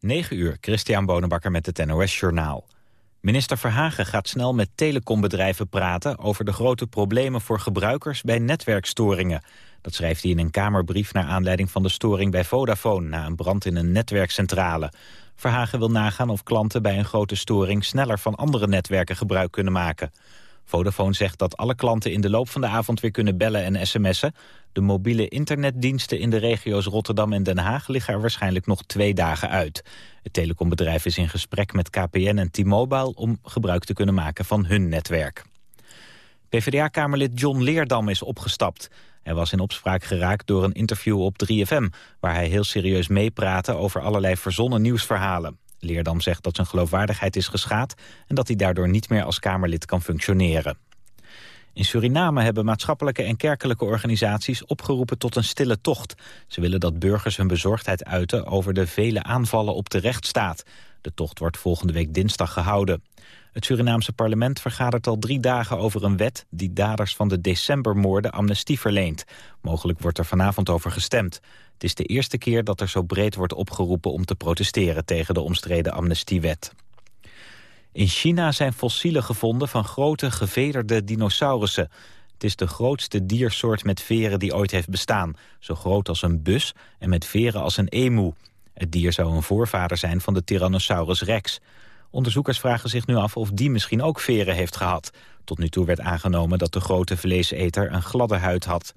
9 uur, Christian Bonenbakker met het NOS Journaal. Minister Verhagen gaat snel met telecombedrijven praten... over de grote problemen voor gebruikers bij netwerkstoringen. Dat schrijft hij in een Kamerbrief naar aanleiding van de storing bij Vodafone... na een brand in een netwerkcentrale. Verhagen wil nagaan of klanten bij een grote storing... sneller van andere netwerken gebruik kunnen maken. Vodafone zegt dat alle klanten in de loop van de avond weer kunnen bellen en sms'en. De mobiele internetdiensten in de regio's Rotterdam en Den Haag liggen er waarschijnlijk nog twee dagen uit. Het telecombedrijf is in gesprek met KPN en T-Mobile om gebruik te kunnen maken van hun netwerk. PvdA-kamerlid John Leerdam is opgestapt. Hij was in opspraak geraakt door een interview op 3FM... waar hij heel serieus meepraatte over allerlei verzonnen nieuwsverhalen. Leerdam zegt dat zijn geloofwaardigheid is geschaad... en dat hij daardoor niet meer als Kamerlid kan functioneren. In Suriname hebben maatschappelijke en kerkelijke organisaties opgeroepen tot een stille tocht. Ze willen dat burgers hun bezorgdheid uiten over de vele aanvallen op de rechtsstaat. De tocht wordt volgende week dinsdag gehouden. Het Surinaamse parlement vergadert al drie dagen over een wet... die daders van de decembermoorden amnestie verleent. Mogelijk wordt er vanavond over gestemd. Het is de eerste keer dat er zo breed wordt opgeroepen om te protesteren tegen de omstreden amnestiewet. In China zijn fossielen gevonden van grote gevederde dinosaurussen. Het is de grootste diersoort met veren die ooit heeft bestaan. Zo groot als een bus en met veren als een emu. Het dier zou een voorvader zijn van de Tyrannosaurus rex. Onderzoekers vragen zich nu af of die misschien ook veren heeft gehad. Tot nu toe werd aangenomen dat de grote vleeseter een gladde huid had.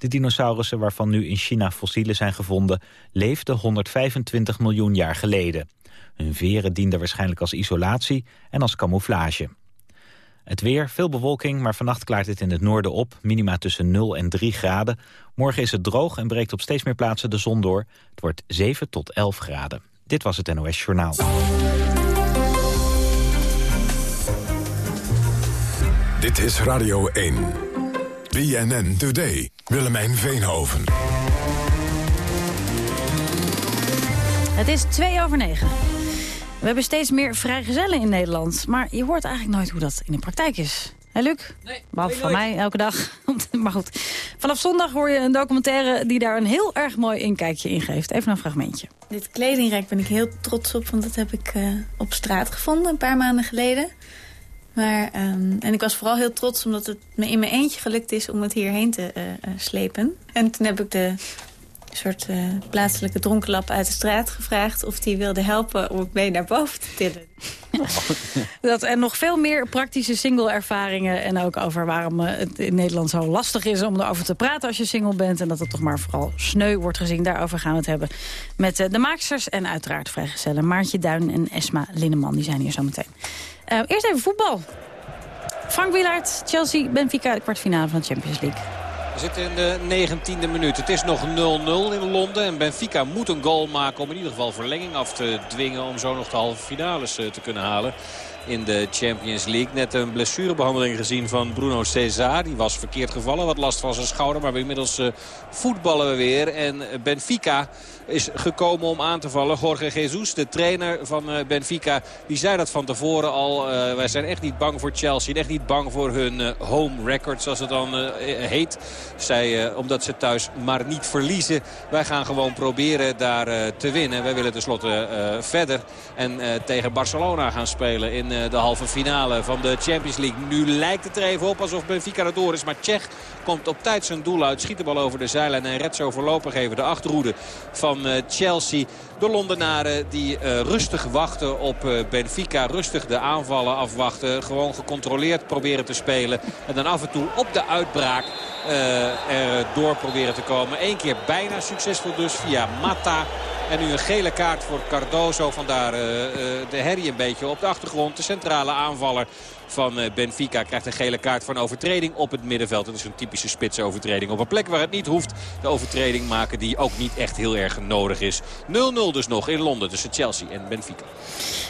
De dinosaurussen waarvan nu in China fossielen zijn gevonden... leefden 125 miljoen jaar geleden. Hun veren dienden waarschijnlijk als isolatie en als camouflage. Het weer, veel bewolking, maar vannacht klaart het in het noorden op. Minima tussen 0 en 3 graden. Morgen is het droog en breekt op steeds meer plaatsen de zon door. Het wordt 7 tot 11 graden. Dit was het NOS Journaal. Dit is Radio 1. BNN Today. Willemijn Veenhoven. Het is 2 over 9. We hebben steeds meer vrijgezellen in Nederland. Maar je hoort eigenlijk nooit hoe dat in de praktijk is. Hé Luc? Nee, Behalve van mij, elke dag. maar goed. Vanaf zondag hoor je een documentaire die daar een heel erg mooi inkijkje in geeft. Even een fragmentje. Dit kledingrek ben ik heel trots op, want dat heb ik uh, op straat gevonden een paar maanden geleden. Maar, um, en ik was vooral heel trots omdat het me in mijn eentje gelukt is om het hierheen te uh, uh, slepen. En toen heb ik de soort uh, plaatselijke dronkenlap uit de straat gevraagd... of die wilde helpen om het mee naar boven te tillen. Dat, en nog veel meer praktische single-ervaringen... en ook over waarom het in Nederland zo lastig is om erover te praten als je single bent... en dat het toch maar vooral sneu wordt gezien. Daarover gaan we het hebben met de maaksters en uiteraard vrijgezellen. Maartje Duin en Esma Linneman, die zijn hier zo meteen. Uh, eerst even voetbal. Frank Wielaert, Chelsea, Benfica, de kwartfinale van de Champions League. We zitten in de 19e minuut. Het is nog 0-0 in Londen. En Benfica moet een goal maken om in ieder geval verlenging af te dwingen... om zo nog de halve finales te kunnen halen in de Champions League. Net een blessurebehandeling gezien van Bruno Cesar. Die was verkeerd gevallen, wat last van zijn schouder. Maar inmiddels uh, voetballen we weer. En Benfica is gekomen om aan te vallen. Jorge Jesus, de trainer van uh, Benfica, die zei dat van tevoren al. Uh, wij zijn echt niet bang voor Chelsea. Echt niet bang voor hun home record, zoals het dan heet. Zij, omdat ze thuis maar niet verliezen. Wij gaan gewoon proberen daar te winnen. Wij willen tenslotte verder. En tegen Barcelona gaan spelen in de halve finale van de Champions League. Nu lijkt het er even op alsof Benfica er door is. Maar Tsjech komt op tijd zijn doel uit. Schiet de bal over de zijlijn en redt zo voorlopig even de achterhoede van Chelsea. De Londenaren die uh, rustig wachten op uh, Benfica. Rustig de aanvallen afwachten. Gewoon gecontroleerd proberen te spelen. En dan af en toe op de uitbraak door proberen te komen. Eén keer bijna succesvol dus via Mata. En nu een gele kaart voor Cardozo. Vandaar de herrie een beetje op de achtergrond. De centrale aanvaller van Benfica krijgt een gele kaart van overtreding op het middenveld. Dat is een typische spitsovertreding. Op een plek waar het niet hoeft de overtreding maken die ook niet echt heel erg nodig is. 0-0 dus nog in Londen tussen Chelsea en Benfica.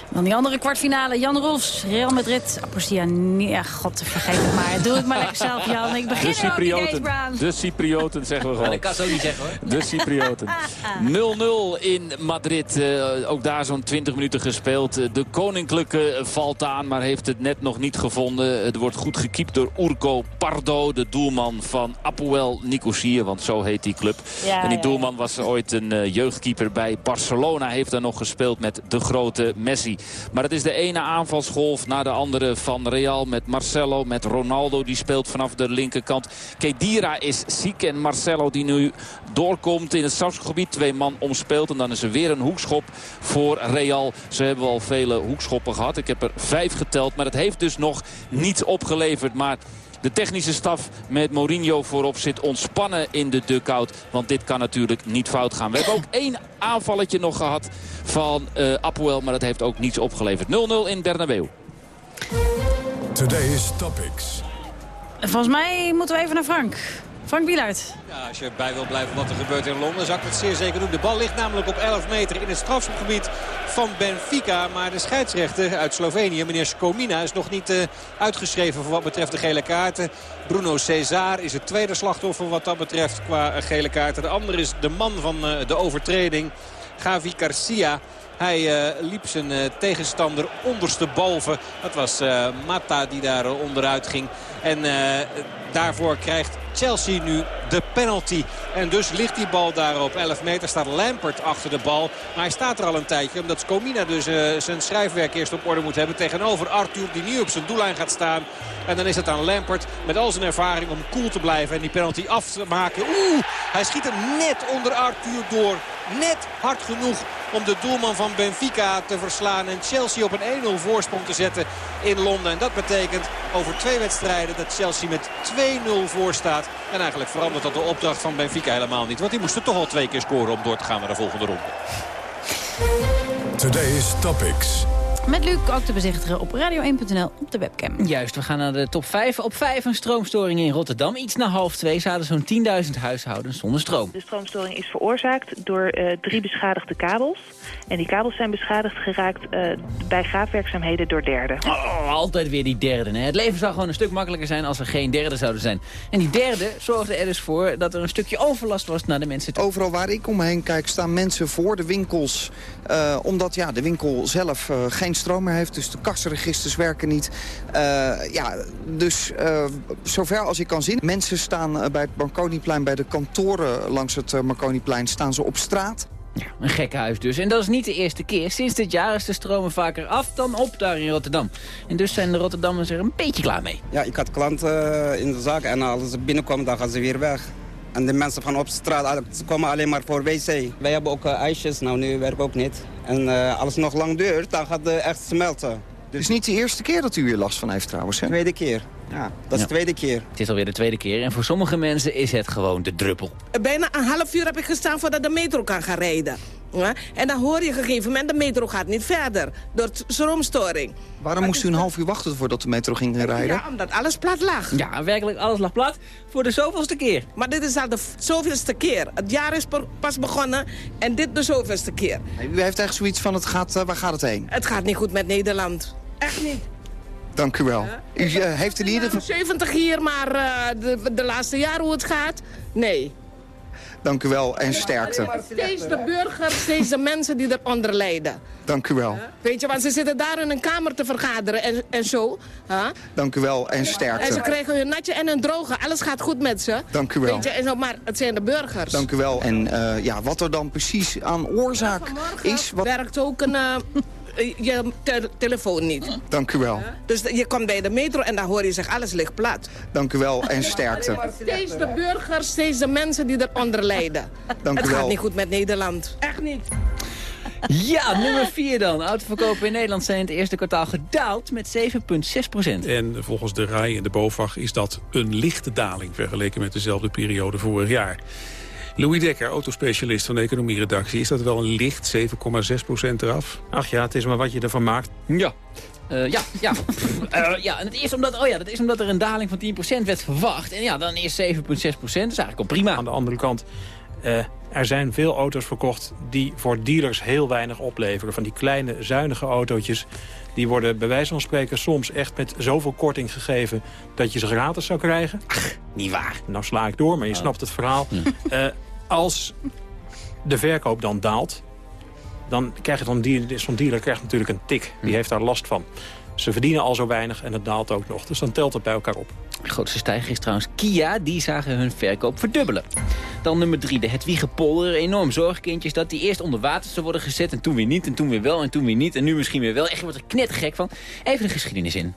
Dan die andere kwartfinale. Jan Rolfs, Real Madrid. Apostia, nee, god, vergeet het maar. Doe het maar lekker zelf, Jan. Ik begin de Cyprioten. De Cyprioten, zeggen we gewoon. Dat kan zo niet zeggen, hoor. De Cyprioten. 0-0 in Madrid. Uh, ook daar zo'n 20 minuten gespeeld. De Koninklijke valt aan, maar heeft het net nog niet niet gevonden. Het wordt goed gekiept door Urko Pardo, de doelman van Apoel Nicosia. Want zo heet die club. en die doelman was ooit een uh, jeugdkeeper bij Barcelona. Heeft daar nog gespeeld met de grote Messi. Maar het is de ene aanvalsgolf na de andere van Real. Met Marcelo, met Ronaldo. Die speelt vanaf de linkerkant. Kedira is ziek en Marcelo die nu doorkomt in het strafgebied. Twee man omspeelt en dan is er weer een hoekschop voor Real. Ze hebben al vele hoekschoppen gehad. Ik heb er vijf geteld, maar het heeft dus nog niets opgeleverd. Maar de technische staf met Mourinho voorop zit ontspannen in de dugout. Want dit kan natuurlijk niet fout gaan. We hebben ook één aanvalletje nog gehad van uh, Apoel. Maar dat heeft ook niets opgeleverd. 0-0 in Bernabeu. Today's Topics. Volgens mij moeten we even naar Frank. Frank Wielaert. Ja, als je erbij wil blijven wat er gebeurt in Londen, zou ik het zeer zeker doen. De bal ligt namelijk op 11 meter in het strafschopgebied van Benfica. Maar de scheidsrechter uit Slovenië, meneer Skomina, is nog niet uh, uitgeschreven voor wat betreft de gele kaarten. Bruno Cesar is het tweede slachtoffer wat dat betreft qua gele kaarten. De andere is de man van uh, de overtreding, Gavi Garcia. Hij uh, liep zijn uh, tegenstander ondersteboven. Dat was uh, Mata die daar onderuit ging. En daarvoor krijgt Chelsea nu de penalty. En dus ligt die bal daar op 11 meter. Staat Lampert achter de bal. Maar hij staat er al een tijdje. Omdat Scomina dus zijn schrijfwerk eerst op orde moet hebben. Tegenover Arthur die nu op zijn doellijn gaat staan. En dan is het aan Lampert met al zijn ervaring om cool te blijven. En die penalty af te maken. Oeh, hij schiet hem net onder Arthur door. Net hard genoeg om de doelman van Benfica te verslaan. En Chelsea op een 1-0 voorsprong te zetten in Londen. En dat betekent over twee wedstrijden dat Chelsea met 2-0 voor staat. En eigenlijk verandert dat de opdracht van Benfica helemaal niet. Want die moesten toch al twee keer scoren om door te gaan naar de volgende ronde. Today's Topics. Met Luc ook te bezichtigen op radio1.nl op de webcam. Juist, we gaan naar de top 5. Op 5 een stroomstoring in Rotterdam. Iets na half 2 zaten zo'n 10.000 huishoudens zonder stroom. De stroomstoring is veroorzaakt door uh, drie beschadigde kabels. En die kabels zijn beschadigd geraakt uh, bij graafwerkzaamheden door derden. Oh, altijd weer die derden. Hè? Het leven zou gewoon een stuk makkelijker zijn als er geen derden zouden zijn. En die derde zorgde er dus voor dat er een stukje overlast was naar de mensen toe. Overal waar ik om me heen kijk staan mensen voor de winkels. Uh, omdat ja, de winkel zelf uh, geen stroom meer heeft. Dus de kassenregisters werken niet. ja, dus zover als ik kan zien. Mensen staan bij het Marconiplein, bij de kantoren langs het Marconiplein, staan ze op straat. Ja, een gek huis dus. En dat is niet de eerste keer. Sinds dit jaar is de stromen vaker af dan op daar in Rotterdam. En dus zijn de Rotterdammers er een beetje klaar mee. Ja, ik had klanten in de zaak en als ze binnenkomen dan gaan ze weer weg. En de mensen van op straat ze komen alleen maar voor wc. Wij hebben ook uh, ijsjes, nou nu werkt ook niet. En uh, als het nog lang duurt, dan gaat het echt smelten. Het is niet de eerste keer dat u hier last van heeft trouwens, hè? Tweede keer. Ja, dat is de tweede keer. Het is alweer de tweede keer en voor sommige mensen is het gewoon de druppel. Bijna een half uur heb ik gestaan voordat de metro kan gaan rijden. Ja? En dan hoor je op een gegeven moment, de metro gaat niet verder. Door stroomstoring. Waarom moest u een half uur wachten voordat de metro ging rijden? Ja, omdat alles plat lag. Ja, werkelijk alles lag plat voor de zoveelste keer. Maar dit is al de zoveelste keer. Het jaar is pas begonnen en dit de zoveelste keer. U heeft echt zoiets van, het gaat, uh, waar gaat het heen? Het gaat niet goed met Nederland. Echt niet. Dank u wel. U uh, heeft in ieder geval... 70 hier, maar uh, de, de laatste jaren hoe het gaat, nee. Dank u wel en sterkte. Steeds de burgers, steeds de mensen die eronder lijden. Dank u wel. Weet je, want ze zitten daar in een kamer te vergaderen en, en zo. Huh? Dank u wel en sterkte. En ze krijgen hun natje en een droge. Alles gaat goed met ze. Dank u wel. Weet je, en zo, maar het zijn de burgers. Dank u wel. En uh, ja, wat er dan precies aan oorzaak is... Wat... werkt ook een... Uh, je te telefoon niet. Dank u wel. Ja? Dus je komt bij de metro en dan hoor je zich alles ligt plat. Dank u wel en sterkte. Steeds de burgers, steeds de mensen die eronder lijden. Dank Het u wel. gaat niet goed met Nederland. Echt niet. Ja, nummer 4 dan. Autoverkopen in Nederland zijn in het eerste kwartaal gedaald met 7,6 procent. En volgens de RAI en de BOVAG is dat een lichte daling... vergeleken met dezelfde periode vorig jaar. Louis Dekker, autospecialist van de economieredactie. Is dat wel een licht 7,6 procent eraf? Ach ja, het is maar wat je ervan maakt. Ja. Uh, ja, ja. uh, ja, en het is omdat, oh ja, dat is omdat er een daling van 10% werd verwacht. En ja, dan is 7,6%, dat is eigenlijk al prima. Aan de andere kant, uh, er zijn veel auto's verkocht die voor dealers heel weinig opleveren. Van die kleine, zuinige autootjes. Die worden bij wijze van spreken soms echt met zoveel korting gegeven... dat je ze gratis zou krijgen. Ach, niet waar. Nou sla ik door, maar je oh. snapt het verhaal. Ja. Als de verkoop dan daalt... dan krijgt zo'n dealer, dealer krijgt natuurlijk een tik. Die heeft daar last van. Ze verdienen al zo weinig en het daalt ook nog. Dus dan telt het bij elkaar op. De grootste stijger is trouwens Kia. Die zagen hun verkoop verdubbelen. Dan nummer drie, de Hedwiegepolder. Enorm zorgkindjes dat die eerst onder water zou worden gezet... en toen weer niet, en toen weer wel, en toen weer niet... en nu misschien weer wel. Echt, je wordt er knettergek van. Even de geschiedenis in.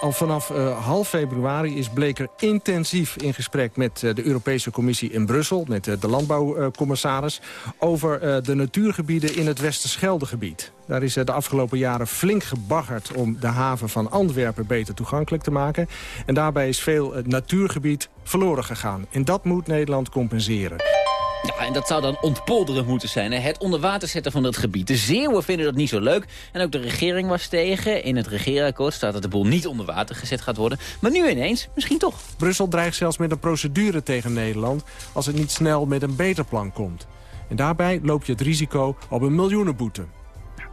Al vanaf uh, half februari is Bleker intensief in gesprek met uh, de Europese Commissie in Brussel... met uh, de landbouwcommissaris over de natuurgebieden in het Westerscheldegebied. Daar is de afgelopen jaren flink gebaggerd om de haven van Antwerpen beter toegankelijk te maken. En daarbij is veel natuurgebied verloren gegaan. En dat moet Nederland compenseren. Ja, en dat zou dan ontpolderend moeten zijn. Hè? Het onder water zetten van het gebied. De Zeeuwen vinden dat niet zo leuk. En ook de regering was tegen. In het regeerakkoord staat dat de boel niet onder water gezet gaat worden. Maar nu ineens, misschien toch. Brussel dreigt zelfs met een procedure tegen Nederland... als het niet snel met een beter plan komt. En daarbij loop je het risico op een miljoenenboete.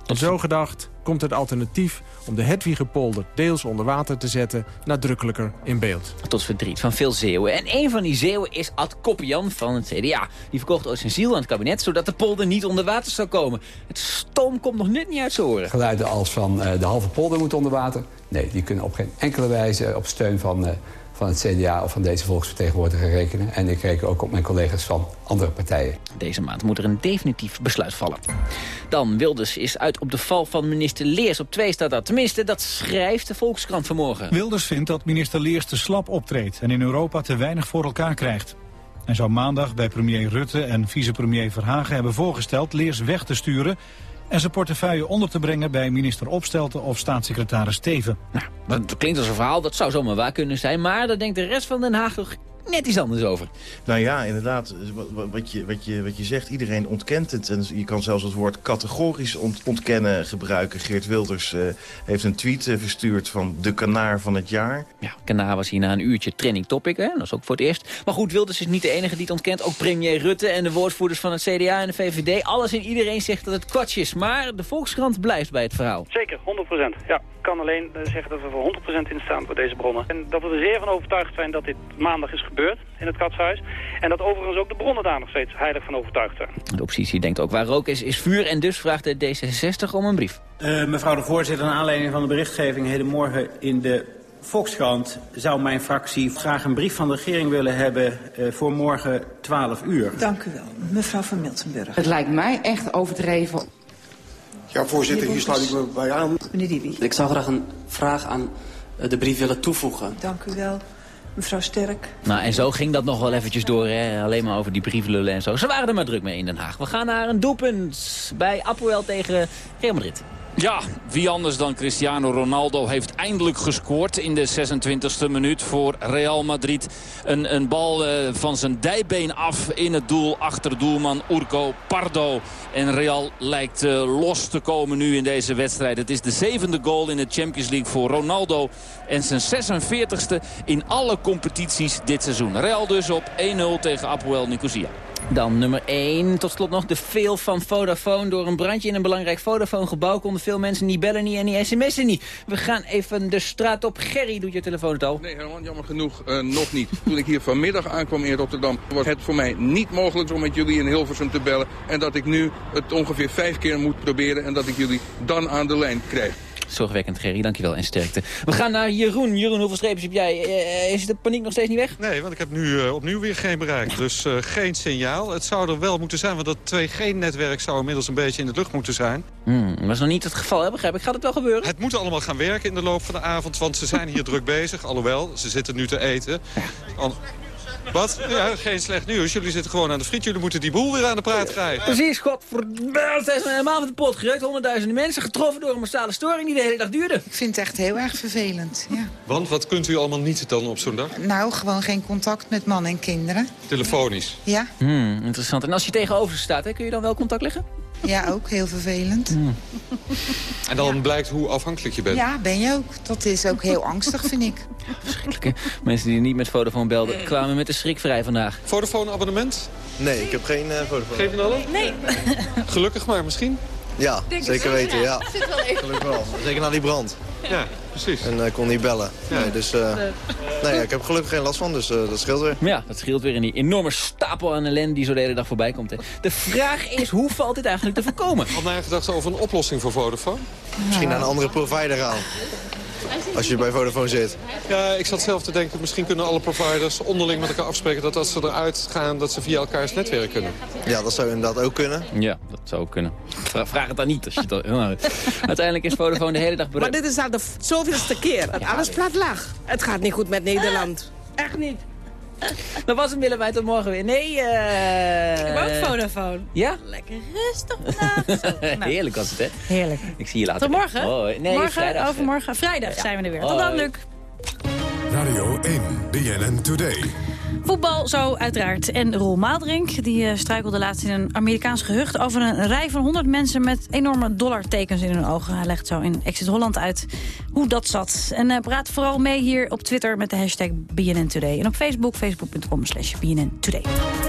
En zo gedacht komt het alternatief om de Hedwigepolder deels onder water te zetten nadrukkelijker in beeld. Tot verdriet van veel Zeeuwen. En een van die Zeeuwen is Ad Koppian van het CDA. Die verkocht ooit zijn ziel aan het kabinet zodat de polder niet onder water zou komen. Het stoom komt nog net niet uit zijn oren. Geluiden als van uh, de halve polder moet onder water. Nee, die kunnen op geen enkele wijze op steun van... Uh, van het CDA of van deze volksvertegenwoordiger rekenen. En ik reken ook op mijn collega's van andere partijen. Deze maand moet er een definitief besluit vallen. Dan, Wilders is uit op de val van minister Leers. Op twee staat dat. Tenminste, dat schrijft de Volkskrant vanmorgen. Wilders vindt dat minister Leers te slap optreedt... en in Europa te weinig voor elkaar krijgt. Hij zou maandag bij premier Rutte en vicepremier Verhagen hebben voorgesteld... Leers weg te sturen en zijn portefeuille onder te brengen bij minister Opstelten of staatssecretaris Steven. Nou, dat klinkt als een verhaal, dat zou zomaar waar kunnen zijn, maar daar denkt de rest van Den Haag toch net iets anders over. Nou ja, inderdaad, wat je, wat je, wat je zegt, iedereen ontkent het. En je kan zelfs het woord categorisch ontkennen gebruiken. Geert Wilders uh, heeft een tweet uh, verstuurd van de kanaar van het jaar. Ja, kanaar was hier na een uurtje trending topic, hè? dat is ook voor het eerst. Maar goed, Wilders is niet de enige die het ontkent. Ook premier Rutte en de woordvoerders van het CDA en de VVD. Alles en iedereen zegt dat het kwats is. Maar de Volkskrant blijft bij het verhaal. Zeker, 100% ja kan alleen eh, zeggen dat we voor 100% in staan voor deze bronnen. En dat we er zeer van overtuigd zijn dat dit maandag is gebeurd in het katshuis. En dat overigens ook de bronnen daar nog steeds heilig van overtuigd zijn. De oppositie denkt ook waar rook is, is vuur. En dus vraagt de D66 om een brief. Uh, mevrouw de voorzitter, naar aanleiding van de berichtgeving hedenmorgen in de Volkskrant zou mijn fractie graag een brief van de regering willen hebben uh, voor morgen 12 uur. Dank u wel. Mevrouw van Miltenburg. Het lijkt mij echt overdreven ja, voorzitter, hier sluit ik me bij aan. Meneer Dibi. Ik zou graag een vraag aan eh, de brief willen toevoegen. Dank u wel. Mevrouw Sterk. Nou, en zo ging dat nog wel eventjes door, hè? alleen maar over die brieflullen en zo. Ze waren er maar druk mee in Den Haag. We gaan naar een doelpunt bij Apoel tegen Real Madrid. Ja, wie anders dan Cristiano Ronaldo heeft eindelijk gescoord in de 26e minuut voor Real Madrid. Een, een bal uh, van zijn dijbeen af in het doel achter doelman Urco Pardo. En Real lijkt uh, los te komen nu in deze wedstrijd. Het is de zevende goal in de Champions League voor Ronaldo. En zijn 46e in alle competities dit seizoen. Real dus op 1-0 tegen Apoel Nicosia. Dan nummer 1. Tot slot nog de veel van Vodafone. Door een brandje in een belangrijk Vodafone-gebouw... konden veel mensen niet bellen niet en niet sms'en niet. We gaan even de straat op. Gerry, doet je telefoon het al? Nee, Herman, jammer genoeg uh, nog niet. Toen ik hier vanmiddag aankwam in Rotterdam... was het voor mij niet mogelijk om met jullie in Hilversum te bellen. En dat ik nu het ongeveer vijf keer moet proberen... en dat ik jullie dan aan de lijn krijg. Zorgwekkend, Gerry. Dankjewel en sterkte. We gaan naar Jeroen. Jeroen, hoeveel streepjes heb jij? Uh, is de paniek nog steeds niet weg? Nee, want ik heb nu uh, opnieuw weer geen bereik. Dus uh, geen signaal. Het zou er wel moeten zijn, want dat 2G-netwerk zou inmiddels een beetje in de lucht moeten zijn. Hmm, dat is nog niet het geval, hè? begrijp ik. Gaat het wel gebeuren? Het moet allemaal gaan werken in de loop van de avond, want ze zijn hier druk bezig. Alhoewel, ze zitten nu te eten. Al wat? Ja, geen slecht nieuws. Jullie zitten gewoon aan de friet. Jullie moeten die boel weer aan de praat krijgen. Precies, godverdomme. Het is helemaal met de pot gerukt. Honderdduizenden mensen getroffen door een massale storing die de hele dag duurde. Ik vind het echt heel erg vervelend, ja. Want wat kunt u allemaal niet dan op zo'n dag? Nou, gewoon geen contact met man en kinderen. Telefonisch? Ja. Hmm, interessant. En als je tegenover staat, hè, kun je dan wel contact leggen? Ja, ook heel vervelend. Hmm. En dan ja. blijkt hoe afhankelijk je bent. Ja, ben je ook. Dat is ook heel angstig, vind ik. Verschrikkelijk, hè? Mensen die niet met Vodafone belden, kwamen met de schrik vrij vandaag. Vodafone-abonnement? Nee, ik heb geen uh, Vodafone. Geen van allen? Nee. Gelukkig maar, misschien? Ja, Denk zeker weten, ja. Zit wel even. Gelukkig wel. Zeker na die brand. Ja, precies. En hij kon niet bellen. Nee, dus nee, ik heb gelukkig geen last van, dus dat scheelt weer. Ja, dat scheelt weer in die enorme stapel aan ellende die zo de hele dag voorbij komt. Hè. De vraag is, hoe valt dit eigenlijk te voorkomen? Had nagedacht over een oplossing voor Vodafone? Misschien naar een andere provider gaan. Als je bij Vodafone zit. Ja, ik zat zelf te denken, misschien kunnen alle providers onderling met elkaar afspreken... dat als ze eruit gaan, dat ze via elkaars netwerk kunnen. Ja, dat zou inderdaad ook kunnen. Ja, dat zou ook kunnen. Vraag het dan niet. Als je het nou, uiteindelijk is Vodafone de hele dag bereikt. Maar dit is al de zoveelste keer dat alles plat lag. Het gaat niet goed met Nederland. Echt niet. Dan was het willen wij tot morgen weer. Nee, eh... Ik heb ook Vodafone. Ja? Lekker rustig vandaag. Nou. Heerlijk was het, hè? Heerlijk. Ik zie je later. Tot morgen? Nee, morgen, vrijdag. overmorgen. Vrijdag Ja. zijn we er weer. Hoi. Tot dan, Luc. Radio 1, BNN Today. Voetbal zo uiteraard. En Roel Maaldrink die eh, struikelde laatst in een Amerikaans gehucht... over een rij van 100 mensen met enorme dollartekens in hun ogen. Hij legt zo in Exit Holland uit hoe dat zat. En eh, praat vooral mee hier op Twitter met de hashtag BNN Today. En op Facebook, facebook.com slash BNN Today.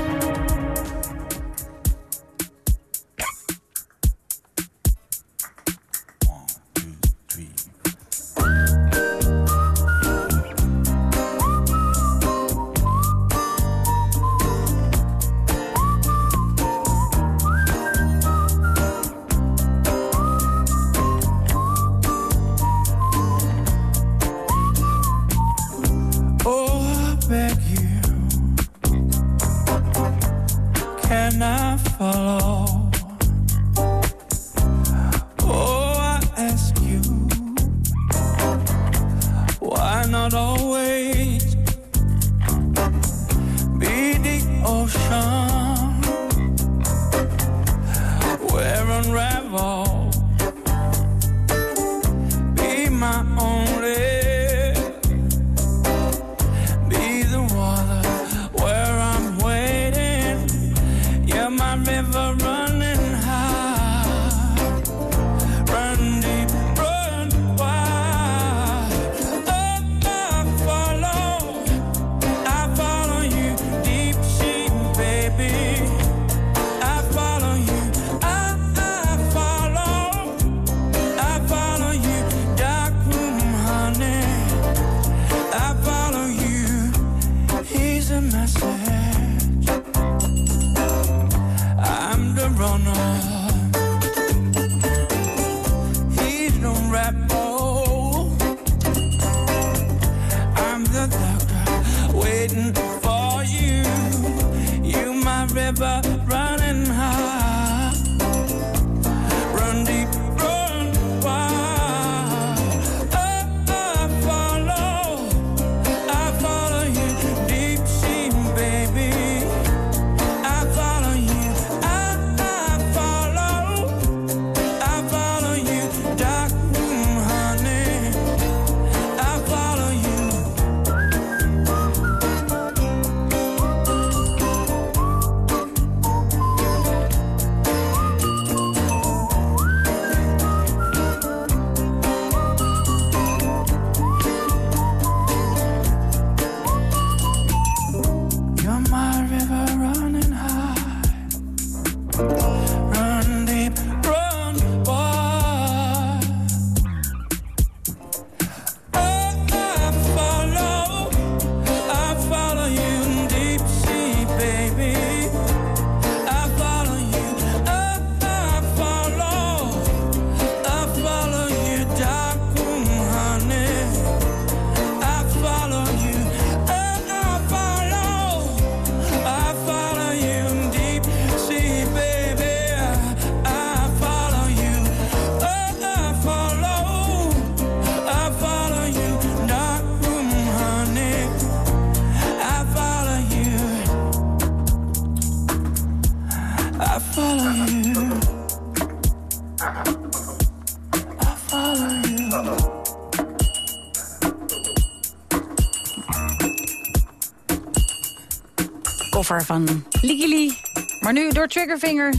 Van Ligili. Maar nu door Triggerfinger.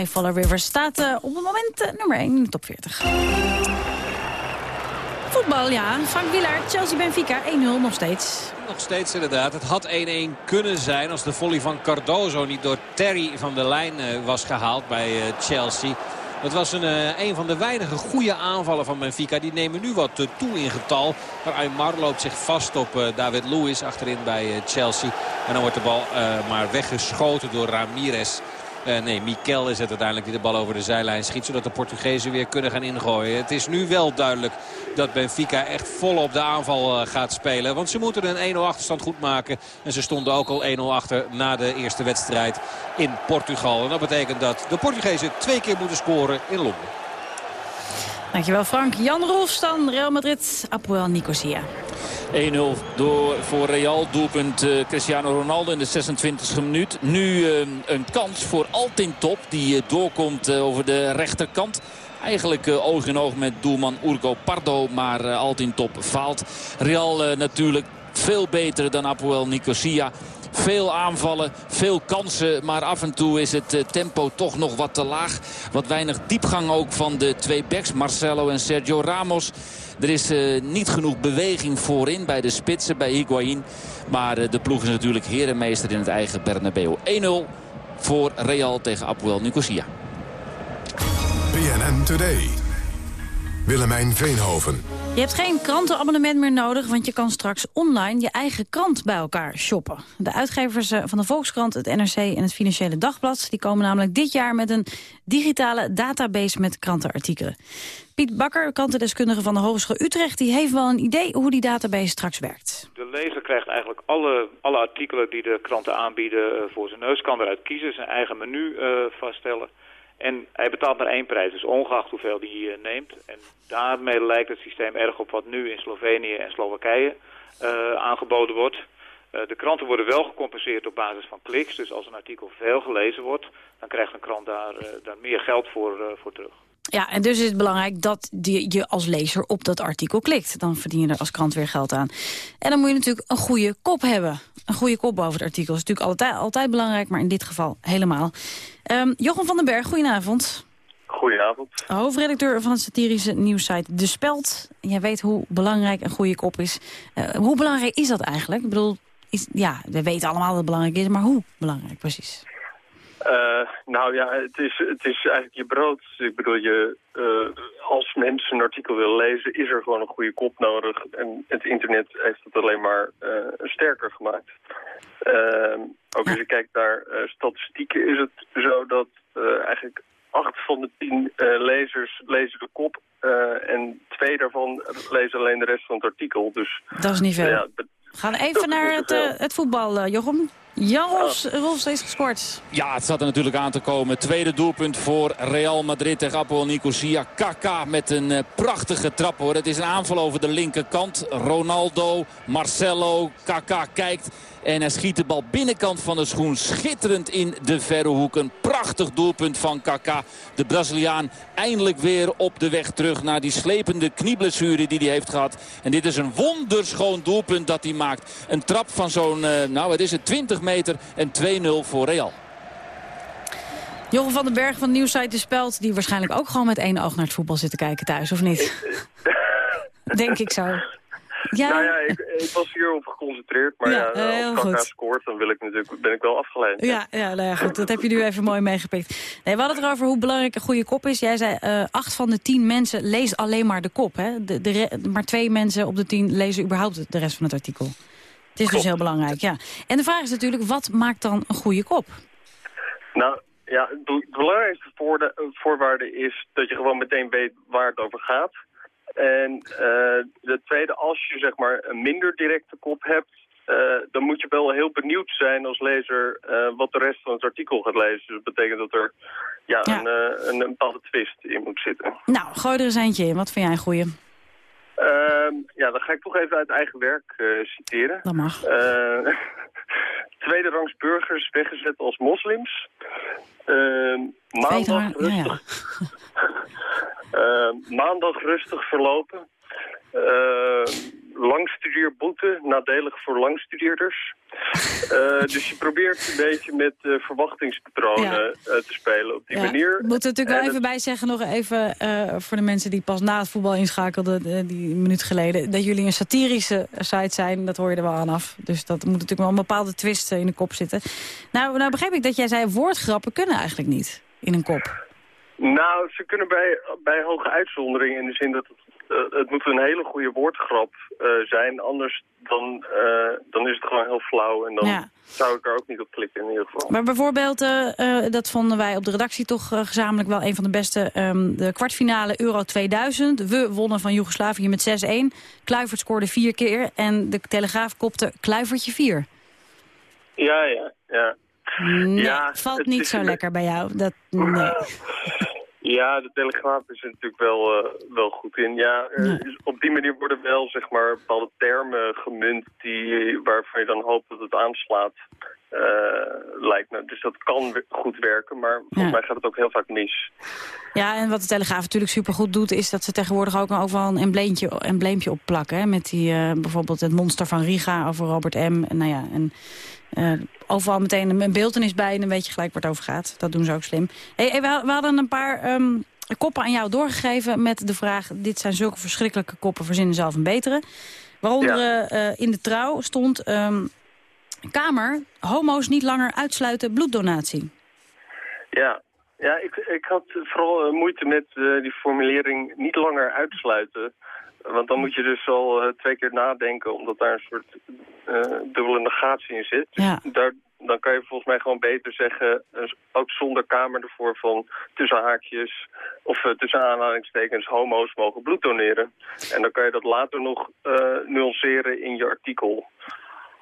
I Follow River staat eh, op het moment eh, nummer 1 in de top 40. Voetbal, ja. Frank Wielaert, Chelsea-Benfica 1-0 nog steeds. Nog steeds inderdaad. Het had 1-1 kunnen zijn als de volley van Cardozo niet door Terry van de lijn eh, was gehaald bij Chelsea. Dat was een, uh, een van de weinige goede aanvallen van Benfica. Die nemen nu wat uh, toe in getal. Maar Aymar loopt zich vast op uh, David Luiz achterin bij Chelsea. En dan wordt de bal maar weggeschoten door Ramirez. Uh, nee, Mikel is het uiteindelijk die de bal over de zijlijn schiet. Zodat de Portugezen weer kunnen gaan ingooien. Het is nu wel duidelijk dat Benfica echt vol op de aanval uh, gaat spelen. Want ze moeten een 1-0 achterstand goed maken. En ze stonden ook al 1-0 achter na de eerste wedstrijd in Portugal. En dat betekent dat de Portugezen twee keer moeten scoren in Londen. Dankjewel Frank. Jan Rolfs dan, Real Madrid, Apoel Nicosia. 1-0 door voor Real. Doelpunt uh, Cristiano Ronaldo in de 26e minuut. Nu uh, een kans voor Altintop. Die uh, doorkomt over de rechterkant. Eigenlijk oog in oog met doelman Urgo Pardo. Maar Altintop faalt. Real natuurlijk veel beter dan Apoel Nicosia. Veel aanvallen, veel kansen. Maar af en toe is het tempo toch nog wat te laag. Wat weinig diepgang ook van de twee backs. Marcelo en Sergio Ramos. Er is uh, niet genoeg beweging voorin bij de spitsen, bij Higuain. Maar uh, de ploeg is natuurlijk herenmeester in het eigen Bernabeu. 1-0 voor Real tegen Apoel Nicosia. BNN Today. Willemijn Veenhoven. Je hebt geen krantenabonnement meer nodig, want je kan straks online je eigen krant bij elkaar shoppen. De uitgevers eh, van de Volkskrant, het NRC en het Financiële Dagblad... die komen namelijk dit jaar met een digitale database met krantenartikelen. Piet Bakker, krantendeskundige van de Hogeschool Utrecht... die heeft wel een idee hoe die database straks werkt. De lezer krijgt eigenlijk alle, alle artikelen die de kranten aanbieden eh, voor zijn neus. Kan eruit kiezen, zijn eigen menu uh, vaststellen... En hij betaalt maar één prijs, dus ongeacht hoeveel hij uh, neemt. En daarmee lijkt het systeem erg op wat nu in Slovenië en Slowakije uh, aangeboden wordt. Uh, de kranten worden wel gecompenseerd op basis van kliks. Dus als een artikel veel gelezen wordt, dan krijgt een krant daar, daar meer geld voor, voor terug. Ja, en dus is het belangrijk dat je als lezer op dat artikel klikt. Dan verdien je er als krant weer geld aan. En dan moet je natuurlijk een goede kop hebben. Een goede kop boven het artikel is natuurlijk altijd, altijd belangrijk, maar in dit geval helemaal. Um, Jochem van den Berg, goedenavond. Goedenavond. Hoofdredacteur van het satirische nieuwssite De Speld. Jij weet hoe belangrijk een goede kop is. Uh, hoe belangrijk is dat eigenlijk? Ik bedoel, is, ja, we weten allemaal dat het belangrijk is, maar hoe belangrijk precies? Uh, nou ja, het is, het is eigenlijk je brood. Ik bedoel, je, uh, als mensen een artikel willen lezen, is er gewoon een goede kop nodig. En het internet heeft het alleen maar uh, sterker gemaakt. ook als je kijkt naar statistieken is het zo dat eigenlijk acht van de tien lezers lezen de kop. en twee daarvan lezen alleen de rest van het artikel. Dus, dat is niet veel. Ja, we gaan even naar het, het voetbal, Jochem. Jan Rolfs, Rolfs is gescoord. Ja, het zat er natuurlijk aan te komen. Tweede doelpunt voor Real Madrid tegen Apoel Nicosia. Kaka met een uh, prachtige trap hoor. Het is een aanval over de linkerkant. Ronaldo, Marcelo, Kaka kijkt. En hij schiet de bal binnenkant van de schoen schitterend in de verre hoek. Een prachtig doelpunt van Kaka. De Braziliaan eindelijk weer op de weg terug naar die slepende knieblessure die hij heeft gehad. En dit is een wonderschoon doelpunt dat hij maakt. Een trap van zo'n, uh, nou wat is het, 20 meter en 2-0 voor Real. Jochem van den Berg van Nieuwsite De Speld... die waarschijnlijk ook gewoon met één oog naar het voetbal zit te kijken thuis, of niet? Denk ik zo. Ja. Nou ja, ik, ik was hierop geconcentreerd. Maar ja, ja als Kaka scoort, dan wil ik natuurlijk, ben ik wel afgeleid. Ja, ja, nou ja, goed. Dat heb je nu even mooi meegepikt. Nee, we hadden het erover hoe belangrijk een goede kop is. Jij zei, uh, acht van de tien mensen lezen alleen maar de kop. Hè? De, de, maar twee mensen op de tien lezen überhaupt de rest van het artikel. Het is dus heel belangrijk, ja. En de vraag is natuurlijk, wat maakt dan een goede kop? Nou, ja, de belangrijkste voorwaarde is dat je gewoon meteen weet waar het over gaat. En uh, de tweede, als je zeg maar een minder directe kop hebt, uh, dan moet je wel heel benieuwd zijn als lezer uh, wat de rest van het artikel gaat lezen. Dus dat betekent dat er ja, ja. Een, een, een, bepaalde twist in moet zitten. Nou, gooi er eens eentje in. Wat vind jij een goeie? Uh, ja, dan ga ik toch even uit eigen werk citeren. Dat mag. tweede rangs burgers weggezet als moslims. maandag rustig... Maandag rustig verlopen. Uh, langstudeerboete, nadelig voor langstudeerders. Uh, dus je probeert een beetje met uh, verwachtingspatronen ja. te spelen op die ja. manier. We moeten natuurlijk wel even bij zeggen, nog even voor de mensen die pas na het voetbal inschakelden, die minuut geleden, dat jullie een satirische site zijn, dat hoor je er wel aan af. Dus dat moet natuurlijk wel een bepaalde twist in de kop zitten. Nou, nou begreep ik dat jij zei, woordgrappen kunnen eigenlijk niet in een kop. Nou, ze kunnen bij, bij hoge uitzondering in de zin dat het, eh, het moet een hele goede woordgrap eh, zijn. Anders dan, eh, dan is het gewoon heel flauw en dan Ja. zou ik er ook niet op klikken in ieder geval. Maar bijvoorbeeld, eh, eh, dat vonden wij op de redactie toch eh, gezamenlijk wel een van de beste. ehm, de kwartfinale Euro 2000. We wonnen van Joegoslavië met 6-1. Kluivert scoorde vier keer en de Telegraaf kopte Kluivertje 4. Ja, ja, ja. Nee, Ja, valt niet zo lekker bij jou. Dat, nee. Ja, de Telegraaf is er natuurlijk wel, eh, wel goed in. Ja, is- op die manier worden wel zeg maar bepaalde termen gemunt die, waarvan je dan hoopt dat het aanslaat. eh, lijkt me. Dus dat kan goed werken, maar volgens Ja. mij gaat het ook heel vaak mis. Ja, en wat de Telegraaf natuurlijk supergoed doet... is dat ze tegenwoordig ook overal een embleempje, embleempje opplakken. Hè? Met die, eh, bijvoorbeeld het monster van Riga over Robert M. En, nou ja, en eh, overal meteen een, beeldenis bij... en dan weet je gelijk waar het over gaat. Dat doen ze ook slim. Hey, hey, we, had- we hadden een paar ehm, koppen aan jou doorgegeven... met de vraag, dit zijn zulke verschrikkelijke koppen... verzinnen zelf een betere. Waaronder eh, eh, in de trouw stond... ehm, Kamer, homo's niet langer uitsluiten bloeddonatie. Ja, ja ik, ik had vooral moeite met die formulering niet langer uitsluiten. Want dan moet je dus al eh, twee keer nadenken, omdat daar een soort eh, dubbele negatie in zit. Dus Ja. daar, dan kan je volgens mij gewoon beter zeggen, ook zonder kamer ervoor van tussen haakjes of eh, tussen aanhalingstekens homo's mogen bloed doneren. En dan kan je dat later nog nuanceren in je artikel.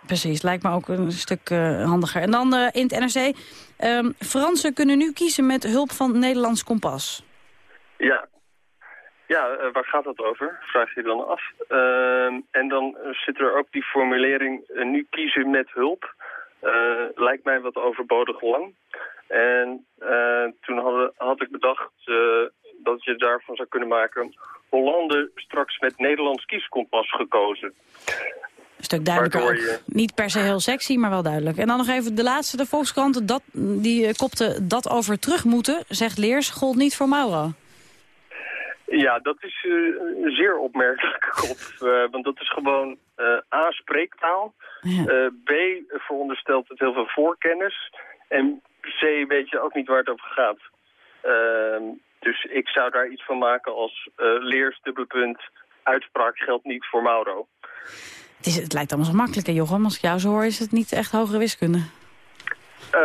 Precies, lijkt me ook een stuk handiger. En dan in het NRC. ehm, Fransen kunnen nu kiezen met hulp van Nederlands Kompas. Ja. Ja, eh, waar gaat dat over? Vraag je dan af. Ehm, en dan eh, zit er ook die formulering eh, nu kiezen met hulp. Lijkt mij wat overbodig lang. En toen hadden, had ik bedacht dat je daarvan zou kunnen maken... Hollande straks met Nederlands kieskompas gekozen. Een stuk duidelijker je- Niet per se heel sexy, maar wel duidelijk. En dan nog even de laatste, de Volkskrant. Dat, die kopte dat over terug moeten, zegt Leers, gold niet voor Mauro. Ja, dat is eh, een zeer opmerkelijke kop. eh, want dat is gewoon eh, A, spreektaal. B, veronderstelt het heel veel voorkennis. En C, weet je ook niet waar het over gaat. Ehm, dus ik zou daar iets van maken als leers, dubbelpunt, uitspraak geldt niet voor Mauro. Het, is, het lijkt allemaal zo makkelijk, hè, Jochem? Als ik jou zo hoor, is het niet echt hogere wiskunde. Eh,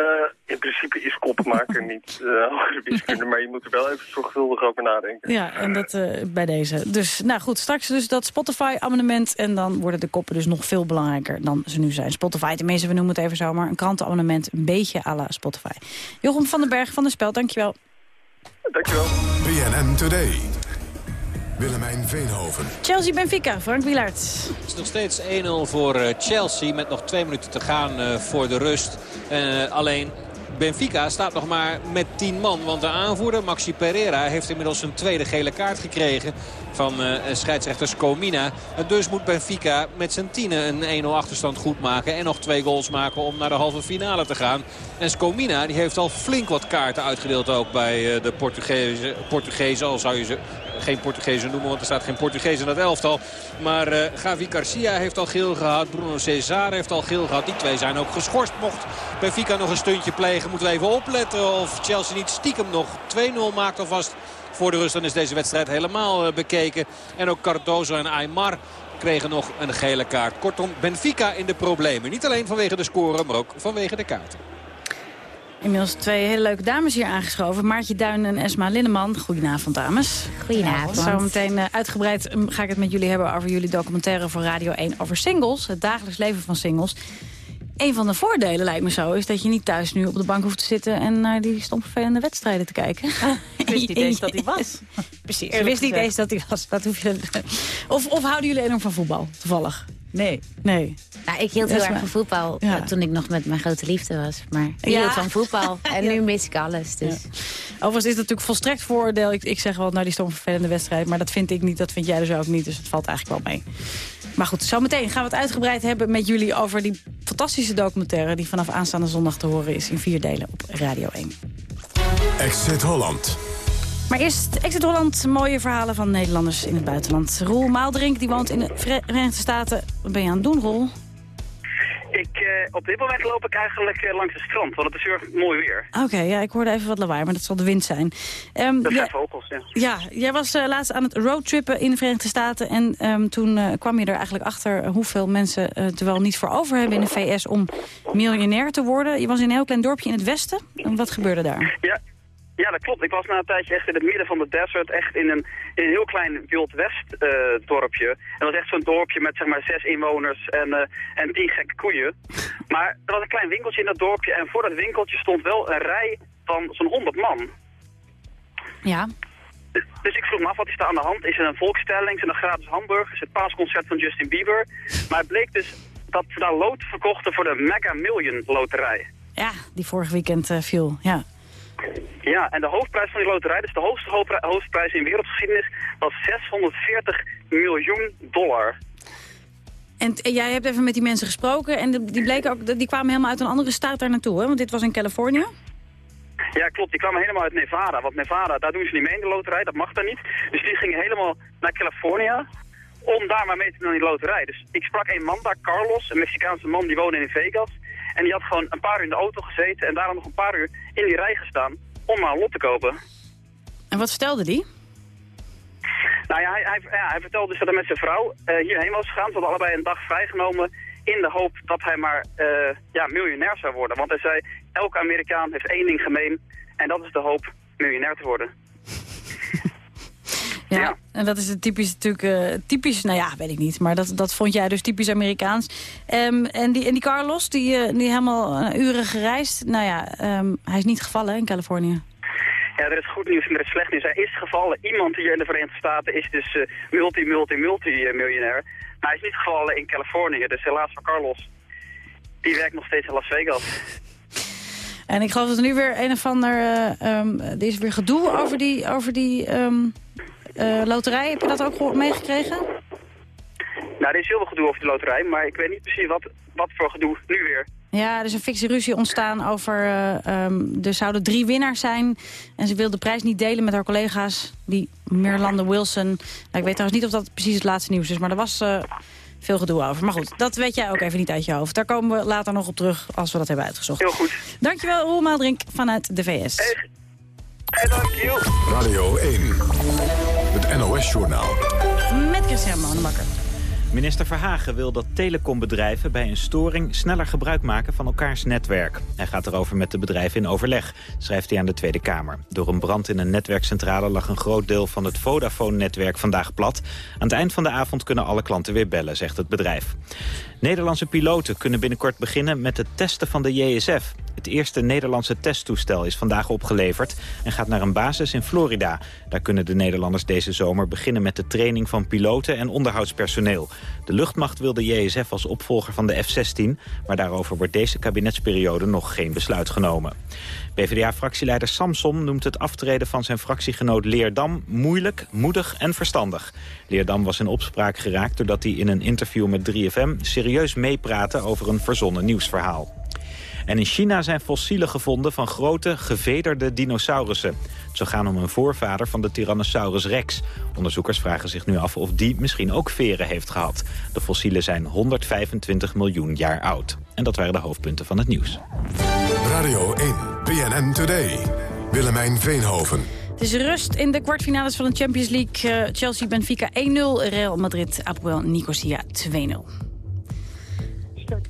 in principe is koppenmaker niet eh hogere wiskunde, maar je moet er wel even zorgvuldig over nadenken. Ja, en dat eh, bij deze. Dus, nou goed, straks dus dat Spotify-abonnement. En dan worden de koppen dus nog veel belangrijker dan ze nu zijn. Spotify, tenminste, we noemen het even zo, maar een krantenabonnement een beetje à la Spotify. Jochem van den Berg van de Spel, dankjewel. Dankjewel. BNN Today. Willemijn Veenhoven. Chelsea-Benfica, Frank Wielaert. Het is nog steeds 1-0 voor eh, Chelsea met nog twee minuten te gaan eh, voor de rust. Eh, alleen Benfica staat nog maar met 10 man. Want de aanvoerder Maxi Pereira heeft inmiddels een tweede gele kaart gekregen van eh, scheidsrechter Scomina. En dus moet Benfica met zijn tienen een 1-0 achterstand goed maken. En nog twee goals maken om naar de halve finale te gaan. En Scomina die heeft al flink wat kaarten uitgedeeld ook bij eh, de Portugezen. Portugezen, al zou je ze geen Portugezen noemen, want er staat geen Portugees in dat elftal. Maar eh Gavi Garcia heeft al geel gehad. Bruno Cesar heeft al geel gehad. Die twee zijn ook geschorst. Mocht Benfica nog een stuntje plegen, moeten we even opletten of Chelsea niet stiekem nog 2-0 maakt alvast voor de rust. Dan is deze wedstrijd helemaal eh, bekeken. En ook Cardozo en Aymar kregen nog een gele kaart. Kortom, Benfica in de problemen. Niet alleen vanwege de score, maar ook vanwege de kaarten. Inmiddels twee hele leuke dames hier aangeschoven. Maartje Duin en Esma Linneman. Goedenavond, dames. Goedenavond. Zo meteen eh, uitgebreid mm, ga ik het met jullie hebben over jullie documentaire voor Radio 1 over singles. Het dagelijks leven van singles. Een van de voordelen, lijkt me zo, is dat je niet thuis nu op de bank hoeft te zitten... en naar die stomvervelende wedstrijden te kijken. Ik wist niet eens dat hij was. Precies, Eerlijk wist niet eens dat hij was. Wat hoef je... of, of houden jullie enorm van voetbal, toevallig? Nee. Nee. Nou, ik hield heel erg van voetbal Ja. eh, toen ik nog met mijn grote liefde was. Maar ik Ja. hield van voetbal. En Ja. nu mis ik alles. Dus. Overigens is het natuurlijk volstrekt vooroordeel. Ik, ik zeg wel naar die stomvervelende wedstrijd. Maar dat vind ik niet, dat vind jij dus ook niet. Dus het valt eigenlijk wel mee. Maar goed, zometeen gaan we het uitgebreid hebben met jullie... over die fantastische documentaire... die vanaf aanstaande zondag te horen is in vier delen op Radio 1. Exit Holland. Maar eerst Exit Holland, mooie verhalen van Nederlanders in het buitenland. Roel Maaldrink, die woont in de Vere- Verenigde Staten. Wat ben je aan het doen, Roel? Ik eh, op dit moment loop ik eigenlijk eh, langs het strand, want het is heel erg mooi weer. Oké, ja, ik hoorde even wat lawaai, maar dat zal de wind zijn. Ehm, Dat zijn vogels, ja. Ja, jij was eh, laatst aan het roadtrippen in de Verenigde Staten... en ehm, toen kwam je er eigenlijk achter hoeveel mensen eh, er wel niet voor over hebben in de VS... om miljonair te worden. Je was in een heel klein dorpje in het westen. En wat gebeurde daar? Ja, ja, dat klopt. Ik was na een tijdje echt in het midden van de desert, echt in een, in een heel klein Wild West eh, dorpje. En dat was echt zo'n dorpje met zeg maar zes inwoners en, eh, en tien gekke koeien. Maar er was een klein winkeltje in dat dorpje en voor dat winkeltje stond wel een rij van zo'n honderd man. Ja. Dus ik vroeg me af, wat is daar aan de hand? Is er een volkstelling? Zijn er gratis hamburgers? Is het paasconcert van Justin Bieber? Maar het bleek dus dat ze daar lood verkochten voor de Mega Million loterij. Ja, die vorig weekend eh, viel, ja. Ja, en de hoofdprijs van die loterij, dus de hoogste hoofdpri- hoofdprijs in wereldgeschiedenis, was 640 miljoen dollar. En jij hebt even met die mensen gesproken en die, bleken ook, die kwamen helemaal uit een andere staat daar naartoe, hè? Want dit was in Californië. Ja, klopt. Die kwamen helemaal uit Nevada. Want Nevada, daar doen ze niet mee in de loterij. Dat mag daar niet. Dus die gingen helemaal naar California om daar maar mee te doen in die loterij. Dus ik sprak een man daar, Carlos, een Mexicaanse man die woonde in Vegas. En die had gewoon een paar uur in de auto gezeten en daarom nog een paar uur in die rij gestaan om maar een lot te kopen. En wat vertelde die? Nou ja, hij, hij, ja, hij vertelde dus dat hij met zijn vrouw eh, hierheen was gegaan. Ze hadden allebei een dag vrijgenomen in de hoop dat hij maar eh, ja, miljonair zou worden. Want hij zei, elke Amerikaan heeft één ding gemeen en dat is de hoop miljonair te worden. Ja, en dat is het typisch natuurlijk, eh, typisch, nou ja, weet ik niet, maar dat, dat vond jij dus typisch Amerikaans. Ehm, en, die, en die Carlos, die, eh, die helemaal eh, uren gereisd, nou ja, ehm, hij is niet gevallen hè, in Californië. Ja, er is goed nieuws en er is slecht nieuws. Hij is gevallen. Iemand hier in de Verenigde Staten is dus eh, multi, multi, multi eh, miljonair. Maar hij is niet gevallen in Californië. Dus helaas voor Carlos. Die werkt nog steeds in Las Vegas. En ik geloof dat er nu weer een of ander, eh, ehm, er is weer gedoe over die, over die loterij. Heb je dat ook meegekregen? Nou, er is heel veel gedoe over de loterij. Maar ik weet niet precies wat, wat voor gedoe nu weer. Ja, er is een fikse ruzie ontstaan over... eh, ehm, er zouden drie winnaars zijn. En ze wil de prijs niet delen met haar collega's. Die Mirlande Wilson. Nou, ik weet trouwens niet of dat precies het laatste nieuws is. Maar er was eh, veel gedoe over. Maar goed, dat weet jij ook even niet uit je hoofd. Daar komen we later nog op terug als we dat hebben uitgezocht. Heel goed. Dankjewel, Roel Maaldrink vanuit de VS. Radio 1. Het NOS-journaal. Met Christian Manbakker. Minister Verhagen wil dat telecombedrijven bij een storing sneller gebruik maken van elkaars netwerk. Hij gaat erover met de bedrijven in overleg, schrijft hij aan de Tweede Kamer. Door een brand in een netwerkcentrale lag een groot deel van het Vodafone-netwerk vandaag plat. Aan het eind van de avond kunnen alle klanten weer bellen, zegt het bedrijf. Nederlandse piloten kunnen binnenkort beginnen met het testen van de JSF. Het eerste Nederlandse testtoestel is vandaag opgeleverd en gaat naar een basis in Florida. Daar kunnen de Nederlanders deze zomer beginnen met de training van piloten en onderhoudspersoneel. De luchtmacht wil de JSF als opvolger van de F-16, maar daarover wordt deze kabinetsperiode nog geen besluit genomen. PvdA-fractieleider Samson noemt het aftreden van zijn fractiegenoot Leerdam moeilijk, moedig en verstandig. Leerdam was in opspraak geraakt doordat hij in een interview met 3FM serieus meepraatte over een verzonnen nieuwsverhaal. En in China zijn fossielen gevonden van grote, gevederde dinosaurussen. Het zou gaan om een voorvader van de Tyrannosaurus rex. Onderzoekers vragen zich nu af of die misschien ook veren heeft gehad. De fossielen zijn 125 miljoen jaar oud. En dat waren de hoofdpunten van het nieuws. Radio 1. BNN Today. Willemijn Veenhoven. Het is rust in de kwartfinales van de Champions League. Eh, Chelsea-Benfica 1-0, Real Madrid-Apoel Nicosia 2-0.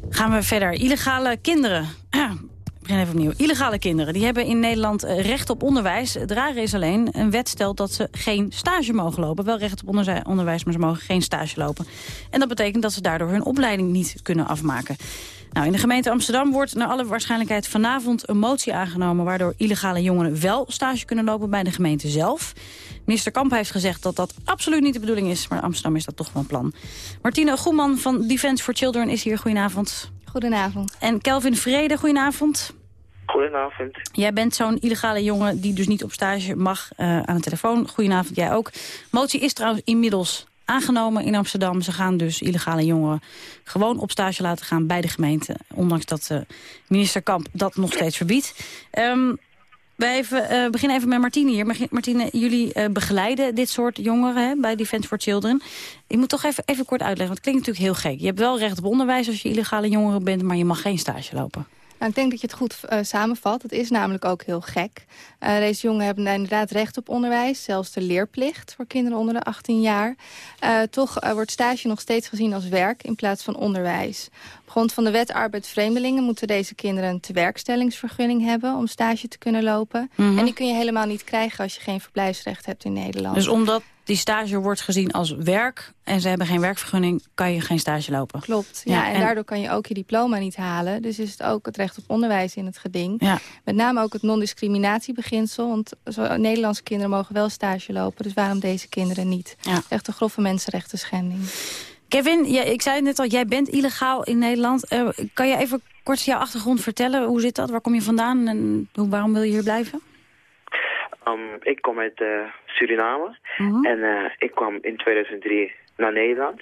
Gaan we verder. Illegale kinderen. Begin even opnieuw. Illegale kinderen die hebben in Nederland eh, recht op onderwijs. Het rare is alleen, een wet stelt dat ze geen stage mogen lopen. Wel recht op onderwijs, maar ze mogen geen stage lopen. En dat betekent dat ze daardoor hun opleiding niet kunnen afmaken. Nou, in de gemeente Amsterdam wordt naar alle waarschijnlijkheid vanavond een motie aangenomen... waardoor illegale jongeren wel stage kunnen lopen bij de gemeente zelf. Minister Kamp heeft gezegd dat dat absoluut niet de bedoeling is... maar Amsterdam is dat toch een plan. Martine Goeman van Defence for Children is hier. Goedenavond. Goedenavond. En Kelvin Vrede, goedenavond. Goedenavond. Jij bent zo'n illegale jongen die dus niet op stage mag eh, aan de telefoon. Goedenavond, jij ook. Motie is trouwens inmiddels aangenomen in Amsterdam. Ze gaan dus illegale jongeren gewoon op stage laten gaan bij de gemeente. Ondanks dat eh, minister Kamp dat nog steeds verbiedt. Ehm, wij eh, beginnen even met Martine hier. Martine, jullie eh, begeleiden dit soort jongeren hè, bij Defence for Children. Ik moet toch even, even kort uitleggen, want het klinkt natuurlijk heel gek. Je hebt wel recht op onderwijs als je illegale jongere bent, maar je mag geen stage lopen. Nou, ik denk dat je het goed eh, samenvat. Het is namelijk ook heel gek. Eh, deze jongeren hebben inderdaad recht op onderwijs. Zelfs de leerplicht voor kinderen onder de 18 jaar. Eh, toch wordt stage nog steeds gezien als werk in plaats van onderwijs. Op grond van de wet arbeid vreemdelingen... moeten deze kinderen een tewerkstellingsvergunning hebben... om stage te kunnen lopen. Mhm. En die kun je helemaal niet krijgen als je geen verblijfsrecht hebt in Nederland. Dus omdat die stage wordt gezien als werk en ze hebben geen werkvergunning, kan je geen stage lopen. Klopt, ja, en, daardoor kan je ook je diploma niet halen. Dus is het ook het recht op onderwijs in het geding. Ja. Met name ook het non-discriminatiebeginsel. Want zo, Nederlandse kinderen mogen wel stage lopen. Dus waarom deze kinderen niet? Ja. Echt een grove mensenrechten schending. Kevin, jij- ik zei net al, jij bent illegaal in Nederland. Eh, kan je even kort jouw achtergrond vertellen? Hoe zit dat? Waar kom je vandaan en hoe, waarom wil je hier blijven? Um, ik kom uit eh, Suriname en eh, ik kwam in 2003 naar Nederland.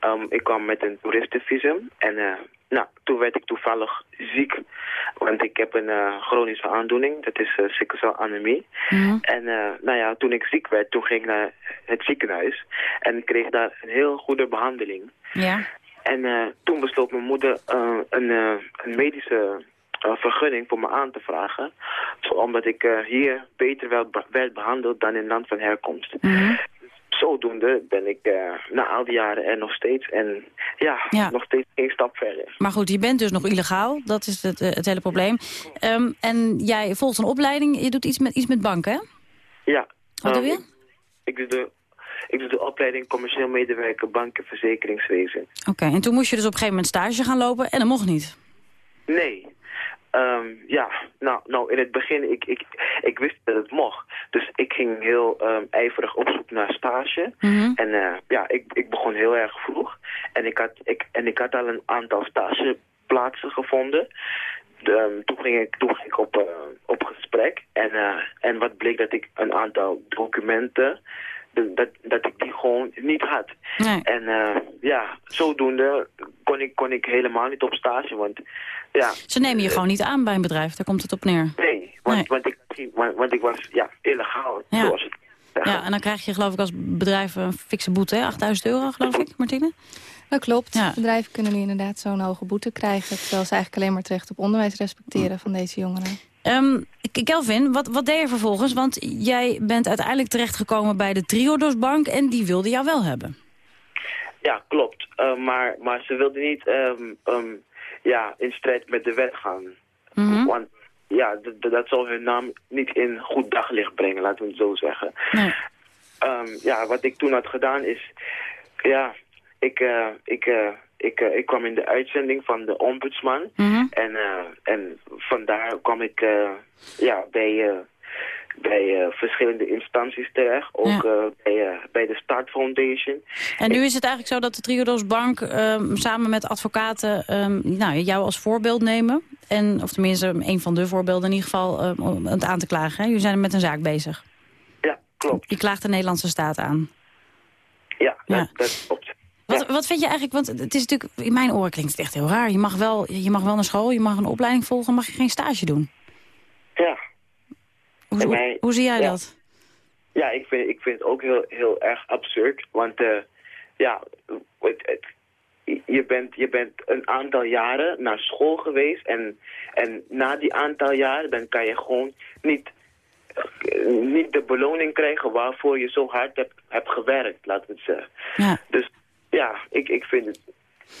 Um, ik kwam met een toeristenvisum en eh, nou, toen werd ik toevallig ziek, want ik heb een chronische aandoening, dat is uh, sikkelcelanemie. En eh, nou ja, toen ik ziek werd, toen ging ik naar het ziekenhuis en kreeg daar een heel goede behandeling. Ja. En toen besloot mijn moeder een, een medische vergunning voor me aan te vragen. Omdat ik eh, hier beter werd, be- werd behandeld dan in het land van herkomst. Zodoende ben ik eh, na al die jaren er nog steeds. En ja, Ja. nog steeds één stap verder. Maar goed, je bent dus nog illegaal. Dat is het, eh, het hele probleem. Ehm, en jij volgt een opleiding. Je doet iets met, iets met banken, hè? Ja. Wat doe ehm, je? Ik, ik doe de, ik doe de opleiding commercieel medewerker banken verzekeringswezen. Oké, en toen moest je dus op een gegeven moment stage gaan lopen. En dat mocht niet. Nee. Ehm, ja, nou, nou in het begin, ik, ik, ik wist dat het mocht. Dus ik ging heel ehm, ijverig op zoek naar stage. En eh, ja, ik, ik begon heel erg vroeg. En ik had, ik, en ik had al een aantal stageplaatsen gevonden. De, ehm, toen, ging ik, toen ging ik op, eh, op gesprek. En, eh, en wat bleek dat ik een aantal documenten... Dat, dat ik die gewoon niet had. En eh, ja, zodoende kon ik, kon ik helemaal niet op stage. Want ja, Ze nemen je gewoon niet aan bij een bedrijf. Daar komt het op neer. Nee, want, Want, ik, want, want ik was ja, illegaal, Ja. zoals het Ja, en dan krijg je geloof ik als bedrijf een fikse boete, hè? 8000 euro geloof ik, Martine? Dat klopt. Bedrijven kunnen nu inderdaad zo'n hoge boete krijgen... terwijl ze eigenlijk alleen maar het recht op onderwijs respecteren van deze jongeren. Ehm, K- Kelvin, wat, wat deed je vervolgens? Want jij bent uiteindelijk terechtgekomen bij de Triodos Bank... en die wilde jou wel hebben. Ja, klopt. Eh, maar, maar ze wilden niet ehm, ehm, ja, in strijd met de wet gaan. Want ja, dat zal hun naam niet in goed daglicht brengen, laten we het zo zeggen. Ehm, ja, wat ik toen had gedaan is... Ja, ik, eh, ik, eh, ik, eh, ik kwam in de uitzending van de ombudsman. En, eh, en vandaar kwam ik eh, ja, bij, bij verschillende instanties terecht. Ook bij, bij de Start Foundation. En nu is het eigenlijk zo dat de Triodos Bank ehm, samen met advocaten ehm, nou, jou als voorbeeld nemen. En, of tenminste, een van de voorbeelden in ieder geval ehm, om het aan te klagen. Hè? Jullie zijn met een zaak bezig. Ja, klopt. Je klaagt de Nederlandse staat aan. Ja, Ja. Dat, dat klopt. Wat, vind je eigenlijk, want het is natuurlijk, in mijn oren klinkt het echt heel raar. Je mag wel, je mag wel naar school, je mag een opleiding volgen, mag je geen stage doen. Ja. Hoe, hoe, mij- hoe zie jij ja. dat? Ja, ik vind, ik vind het ook heel, heel erg absurd. Want eh, ja, het, het- je, bent, je bent een aantal jaren naar school geweest. En, en na die aantal jaren dan kan je gewoon niet, eh, niet de beloning krijgen waarvoor je zo hard hebt, hebt gewerkt, laten we het zeggen. Ja. Dus ja, ik, ik vind het,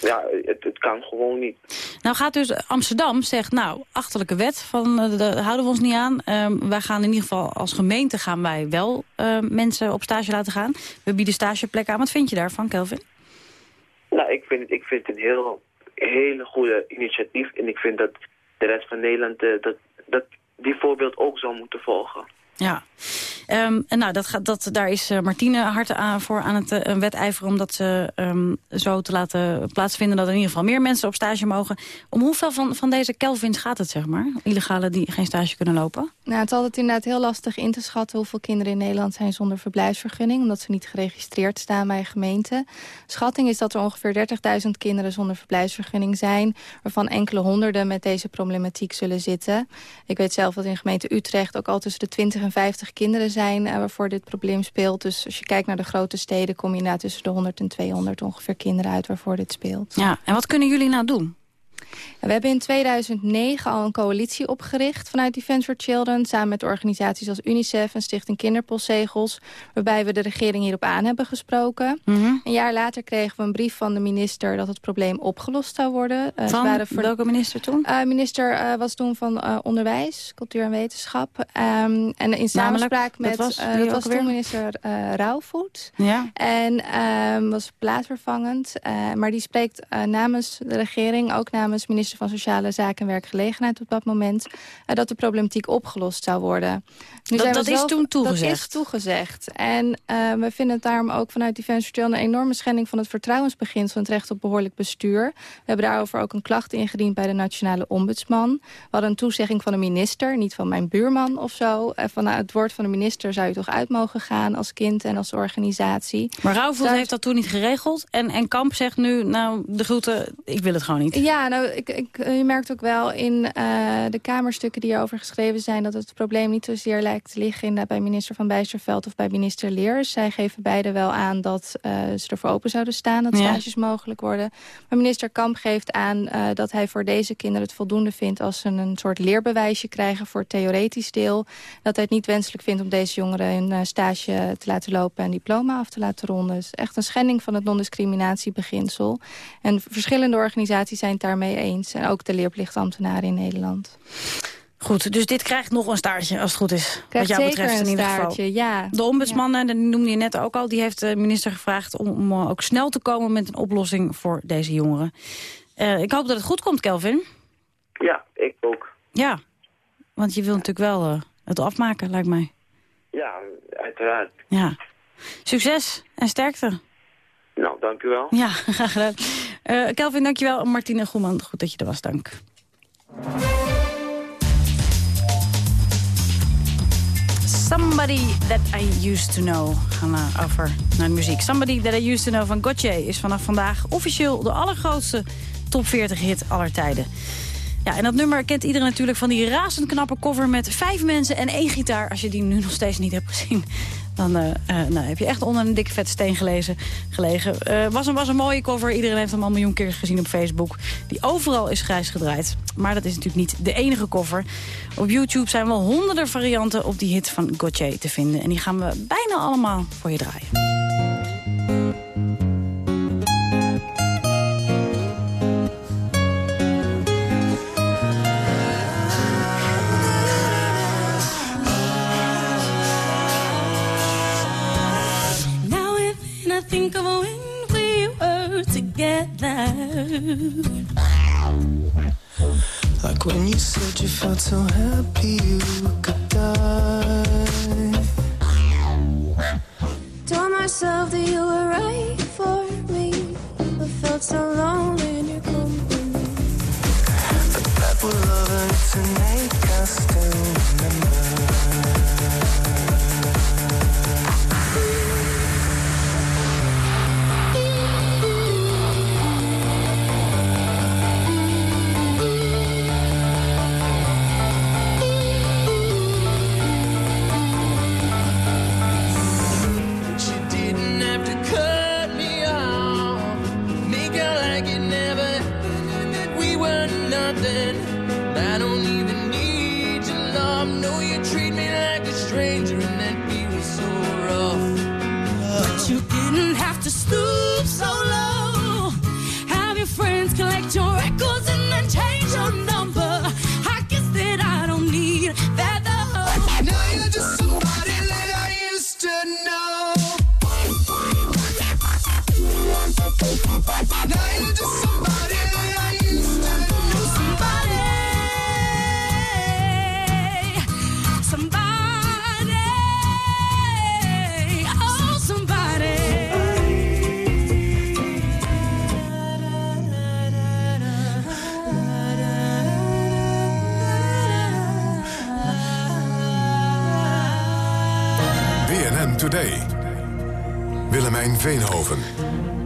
ja, het, het kan gewoon niet. Nou gaat dus Amsterdam zegt, nou, achterlijke wet, van, eh, daar houden we ons niet aan. Ehm, wij gaan in ieder geval als gemeente gaan wij wel eh, mensen op stage laten gaan. We bieden stageplekken aan. Wat vind je daarvan, Kelvin? Nou, ik vind het, ik vind het een heel, hele goede initiatief. En ik vind dat de rest van Nederland eh, dat, dat die voorbeeld ook zou moeten volgen. Ja. Ehm, en nou, dat dat, daar is uh, Martine hard aan, voor aan het uh, wedijveren... om dat ze um, zo te laten plaatsvinden dat er in ieder geval meer mensen op stage mogen. Om hoeveel van, van deze Kelvins gaat het, zeg maar? Illegale die geen stage kunnen lopen? Nou, het is altijd inderdaad heel lastig in te schatten... hoeveel kinderen in Nederland zijn zonder verblijfsvergunning... omdat ze niet geregistreerd staan bij gemeente. Schatting is dat er ongeveer 30.000 kinderen zonder verblijfsvergunning zijn... waarvan enkele honderden met deze problematiek zullen zitten. Ik weet zelf dat in gemeente Utrecht ook al tussen de 20 en 50 kinderen zijn... Uh, waarvoor dit probleem speelt. Dus als je kijkt naar de grote steden... kom je na tussen de 100 en 200 ongeveer kinderen uit waarvoor dit speelt. Ja, en wat kunnen jullie nou doen? We hebben in 2009 al een coalitie opgericht vanuit Defence for Children... samen met organisaties als UNICEF en Stichting Kinderpostzegels... waarbij we de regering hierop aan hebben gesproken. Mhm. Een jaar later kregen we een brief van de minister... dat het probleem opgelost zou worden. Uh, van waren voor... welke minister toen? Uh, minister uh, was toen van Onderwijs, Cultuur en Wetenschap. Um, en in samenspraak met... Dat was, dat was toen minister Rauwvoet. Ja. En um, was plaatsvervangend. Maar die spreekt namens de regering, ook namens minister van Sociale Zaken en Werkgelegenheid op dat moment, uh, dat de problematiek opgelost zou worden. Nu dat dat zelf, is toen toegezegd? Dat is toegezegd. En uh, we vinden het daarom ook vanuit Defense Children een enorme schending van het vertrouwensbeginsel en het recht op behoorlijk bestuur. We hebben daarover ook een klacht ingediend bij de Nationale Ombudsman. We hadden een toezegging van de minister, niet van mijn buurman of zo. Uh, vanuit het woord van de minister zou je toch uit mogen gaan als kind en als organisatie. Maar Rauwvoet heeft dat toen niet geregeld. En, en Kamp zegt nu, nou, de groeten, ik wil het gewoon niet. Ja, nou, ik, ik, je merkt ook wel in uh, de kamerstukken die hierover geschreven zijn... dat het probleem niet zozeer lijkt te liggen in, bij minister Van Bijsterveld of bij minister Leers. Zij geven beide wel aan dat uh, ze ervoor open zouden staan, dat stages ja. mogelijk worden. Maar minister Kamp geeft aan uh, dat hij voor deze kinderen het voldoende vindt... als ze een soort leerbewijsje krijgen voor het theoretisch deel. Dat hij het niet wenselijk vindt om deze jongeren een stage te laten lopen... en diploma af te laten ronden. Het is echt een schending van het non-discriminatiebeginsel. En verschillende organisaties zijn het eens. En ook de leerplichtambtenaren in Nederland. Goed, dus dit krijgt nog een staartje als het goed is. Krijgt wat jou zeker betreft een in ieder staartje, geval. ja. De ombudsman, ja. dat noemde je net ook al, die heeft de minister gevraagd om, om ook snel te komen met een oplossing voor deze jongeren. Uh, ik hoop dat het goed komt, Kelvin. Ja, ik ook. Ja, want je wilt natuurlijk wel uh, het afmaken, lijkt mij. Ja, uiteraard. Ja. Succes en sterkte. Nou, dank wel. Ja, graag gedaan. Uh, Kelvin, dankjewel. Martine Goeman, goed dat je er was, dank. Somebody That I Used To Know. Gaan we over naar de muziek. Somebody That I Used To Know van Gotye is vanaf vandaag officieel de allergrootste top 40 hit aller tijden. Ja, en dat nummer kent iedereen natuurlijk van die razend knappe cover met vijf mensen en één gitaar. Als je die nu nog steeds niet hebt gezien, dan uh, uh, nou, heb je echt onder een dikke vet steen gelezen, gelegen. Uh, was, een, was een mooie cover. Iedereen heeft hem al een miljoen keer gezien op Facebook. Die overal is grijs gedraaid. Maar dat is natuurlijk niet de enige cover. Op YouTube zijn wel honderden varianten op die hit van Gauthier te vinden. En die gaan we bijna allemaal voor je draaien. Like when you said you felt so happy you could die. Told myself that you were right for me, but felt so lonely in your company. But that was love to make us still remember.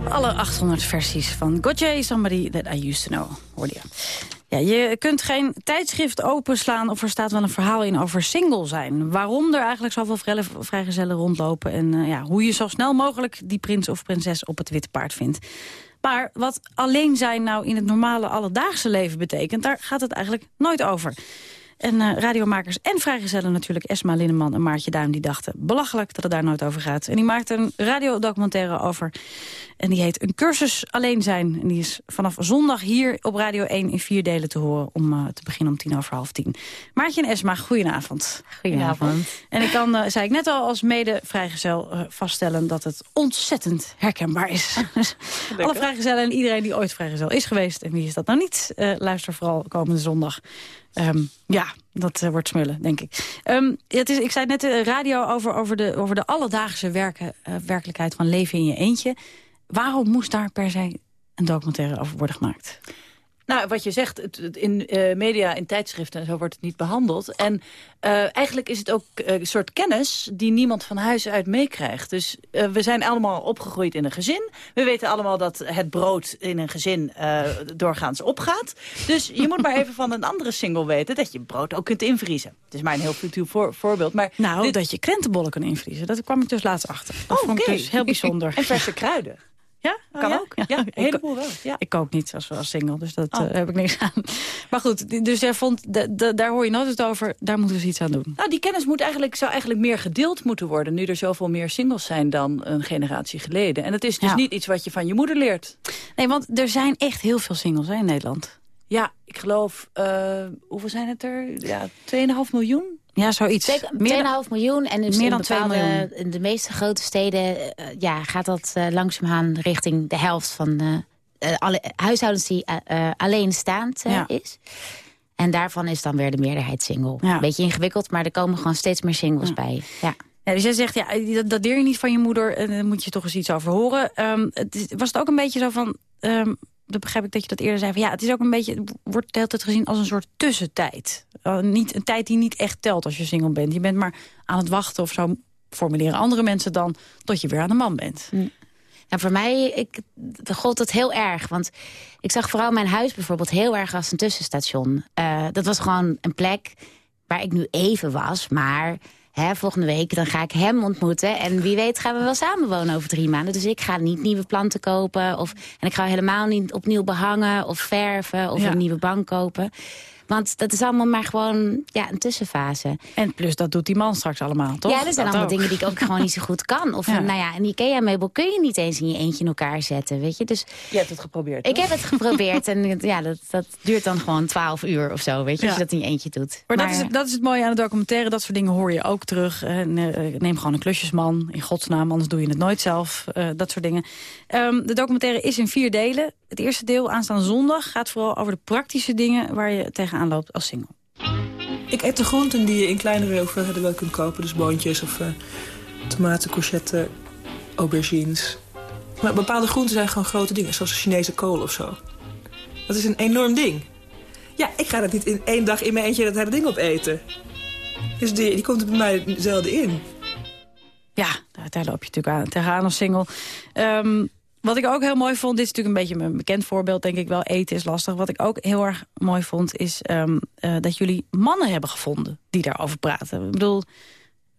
Alle 800 versies van Gotye, Somebody That I Used To Know, hoorde je. Ja, je kunt geen tijdschrift openslaan of er staat wel een verhaal in over single zijn. Waarom er eigenlijk zoveel vrij- vrijgezellen rondlopen... en eh, ja, hoe je zo snel mogelijk die prins of prinses op het witte paard vindt. Maar wat alleen zijn nou in het normale alledaagse leven betekent... daar gaat het eigenlijk nooit over. En eh, radiomakers en vrijgezellen natuurlijk, Esma Linneman en Maartje Duin... die dachten belachelijk dat het daar nooit over gaat. En die maakten een radiodocumentaire over. En die heet Een cursus alleen zijn. En die is vanaf zondag hier op Radio 1 in vier delen te horen... om eh, te beginnen om tien over half tien. Maartje en Esma, goedenavond. Goedenavond. En ik kan, eh, zei ik net al, als mede-vrijgezel vaststellen... dat het ontzettend herkenbaar is. Dus Alle vrijgezellen en iedereen die ooit vrijgezel is geweest... en wie is dat nou niet, eh, luister vooral komende zondag... Ehm, ja, dat eh, wordt smullen, denk ik. Ehm, het is, ik zei net de radio over, over, de, over de alledaagse eh, werkelijkheid van leven in je eentje. Waarom moest daar per se een documentaire over worden gemaakt? Nou, wat je zegt, het, het in eh, media, in tijdschriften en zo wordt het niet behandeld. En eh, eigenlijk is het ook eh, een soort kennis die niemand van huis uit meekrijgt. Dus we zijn allemaal opgegroeid in een gezin. We weten allemaal dat het brood in een gezin doorgaans opgaat. Dus je moet maar even van een andere single weten dat je brood ook kunt invriezen. Het is maar een heel futiel voor, voorbeeld. Maar Nou, dit- dat je krentenbollen kan invriezen. Dat kwam ik dus laatst achter. Dat Oh, vond ik dus heel bijzonder. En verse kruiden. Ja? Kan Oh, ja? ook. Ja, een heleboel wel. Ja. Ik kook niet als, als single, dus dat Oh. eh, heb ik niks aan. Maar goed, dus hij vond, de- de- daar hoor je nooit het over. Daar moeten we dus iets aan doen. Nou, die kennis moet eigenlijk, zou eigenlijk meer gedeeld moeten worden... nu er zoveel meer singles zijn dan een generatie geleden. En het is dus niet iets wat je van je moeder leert. Nee, want er zijn echt heel veel singles hè, in Nederland. Ja, ik geloof... eh, hoeveel zijn het er? Ja, 2,5 miljoen? Ja, zoiets. Zeker, 2,5 miljoen. En dus meer in dan 2 bepaalde, miljoen. in de meeste grote steden eh, ja, gaat dat eh, langzaamaan richting de helft van eh, alle huishoudens die alleenstaand Ja. is. En daarvan is dan weer de meerderheid single. Ja. Beetje ingewikkeld, maar er komen gewoon steeds meer singles bij. Ja. Ja, dus jij zegt, ja, dat, dat leer je niet van je moeder. En daar moet je toch eens iets over horen. Ehm, het was het ook een beetje zo van... ehm dat begrijp ik dat je dat eerder zei. Van, ja, het is ook een beetje, wordt de hele tijd gezien als een soort tussentijd. Uh, niet, een tijd die niet echt telt als je single bent. Je bent maar aan het wachten of zo formuleren andere mensen dan... tot je weer aan de man bent. Nou, voor mij ik, gold het heel erg. Want ik zag vooral mijn huis bijvoorbeeld heel erg als een tussenstation. Eh, dat was gewoon een plek waar ik nu even was. Maar hè, volgende week dan ga ik hem ontmoeten. En wie weet gaan we wel samenwonen over drie maanden. Dus ik ga niet nieuwe planten kopen. Of, en ik ga helemaal niet opnieuw behangen of verven of Ja. een nieuwe bank kopen. Want dat is allemaal maar gewoon ja, een tussenfase. En plus, dat doet die man straks allemaal, toch? Ja, dat zijn allemaal ook. dingen die ik ook gewoon niet zo goed kan. Of Ja. een, nou ja, een IKEA-meubel kun je niet eens in je eentje in elkaar zetten, weet je. Dus Je hebt het geprobeerd, ik heb het geprobeerd en ja, dat, dat duurt dan gewoon twaalf uur of zo, weet je. Ja. Als je dat in je eentje doet. Maar, dat, is, het- dat is het mooie aan de documentaire. Dat soort dingen hoor je ook terug. En, eh, neem gewoon een klusjesman, in godsnaam. Anders doe je het nooit zelf. eh, dat soort dingen. Ehm, de documentaire is in vier delen. Het eerste deel, aanstaande zondag, gaat vooral over de praktische dingen... waar je tegenaan loopt als single. Ik eet de groenten die je in kleinere hoeveelheden wel kunt kopen. Dus boontjes of eh, tomaten, courgette, aubergines. Maar bepaalde groenten zijn gewoon grote dingen. Zoals Chinese kool of zo. Dat is een enorm ding. Ja, ik ga dat niet in één dag in mijn eentje dat hele ding opeten. Dus die, die komt er bij mij zelden in. Ja, daar, loop je natuurlijk aan, tegenaan als single. Ehm, wat ik ook heel mooi vond, dit is natuurlijk een beetje een bekend voorbeeld, denk ik wel. Eten is lastig. Wat ik ook heel erg mooi vond, is ehm, eh, dat jullie mannen hebben gevonden die daarover praten. Ik bedoel,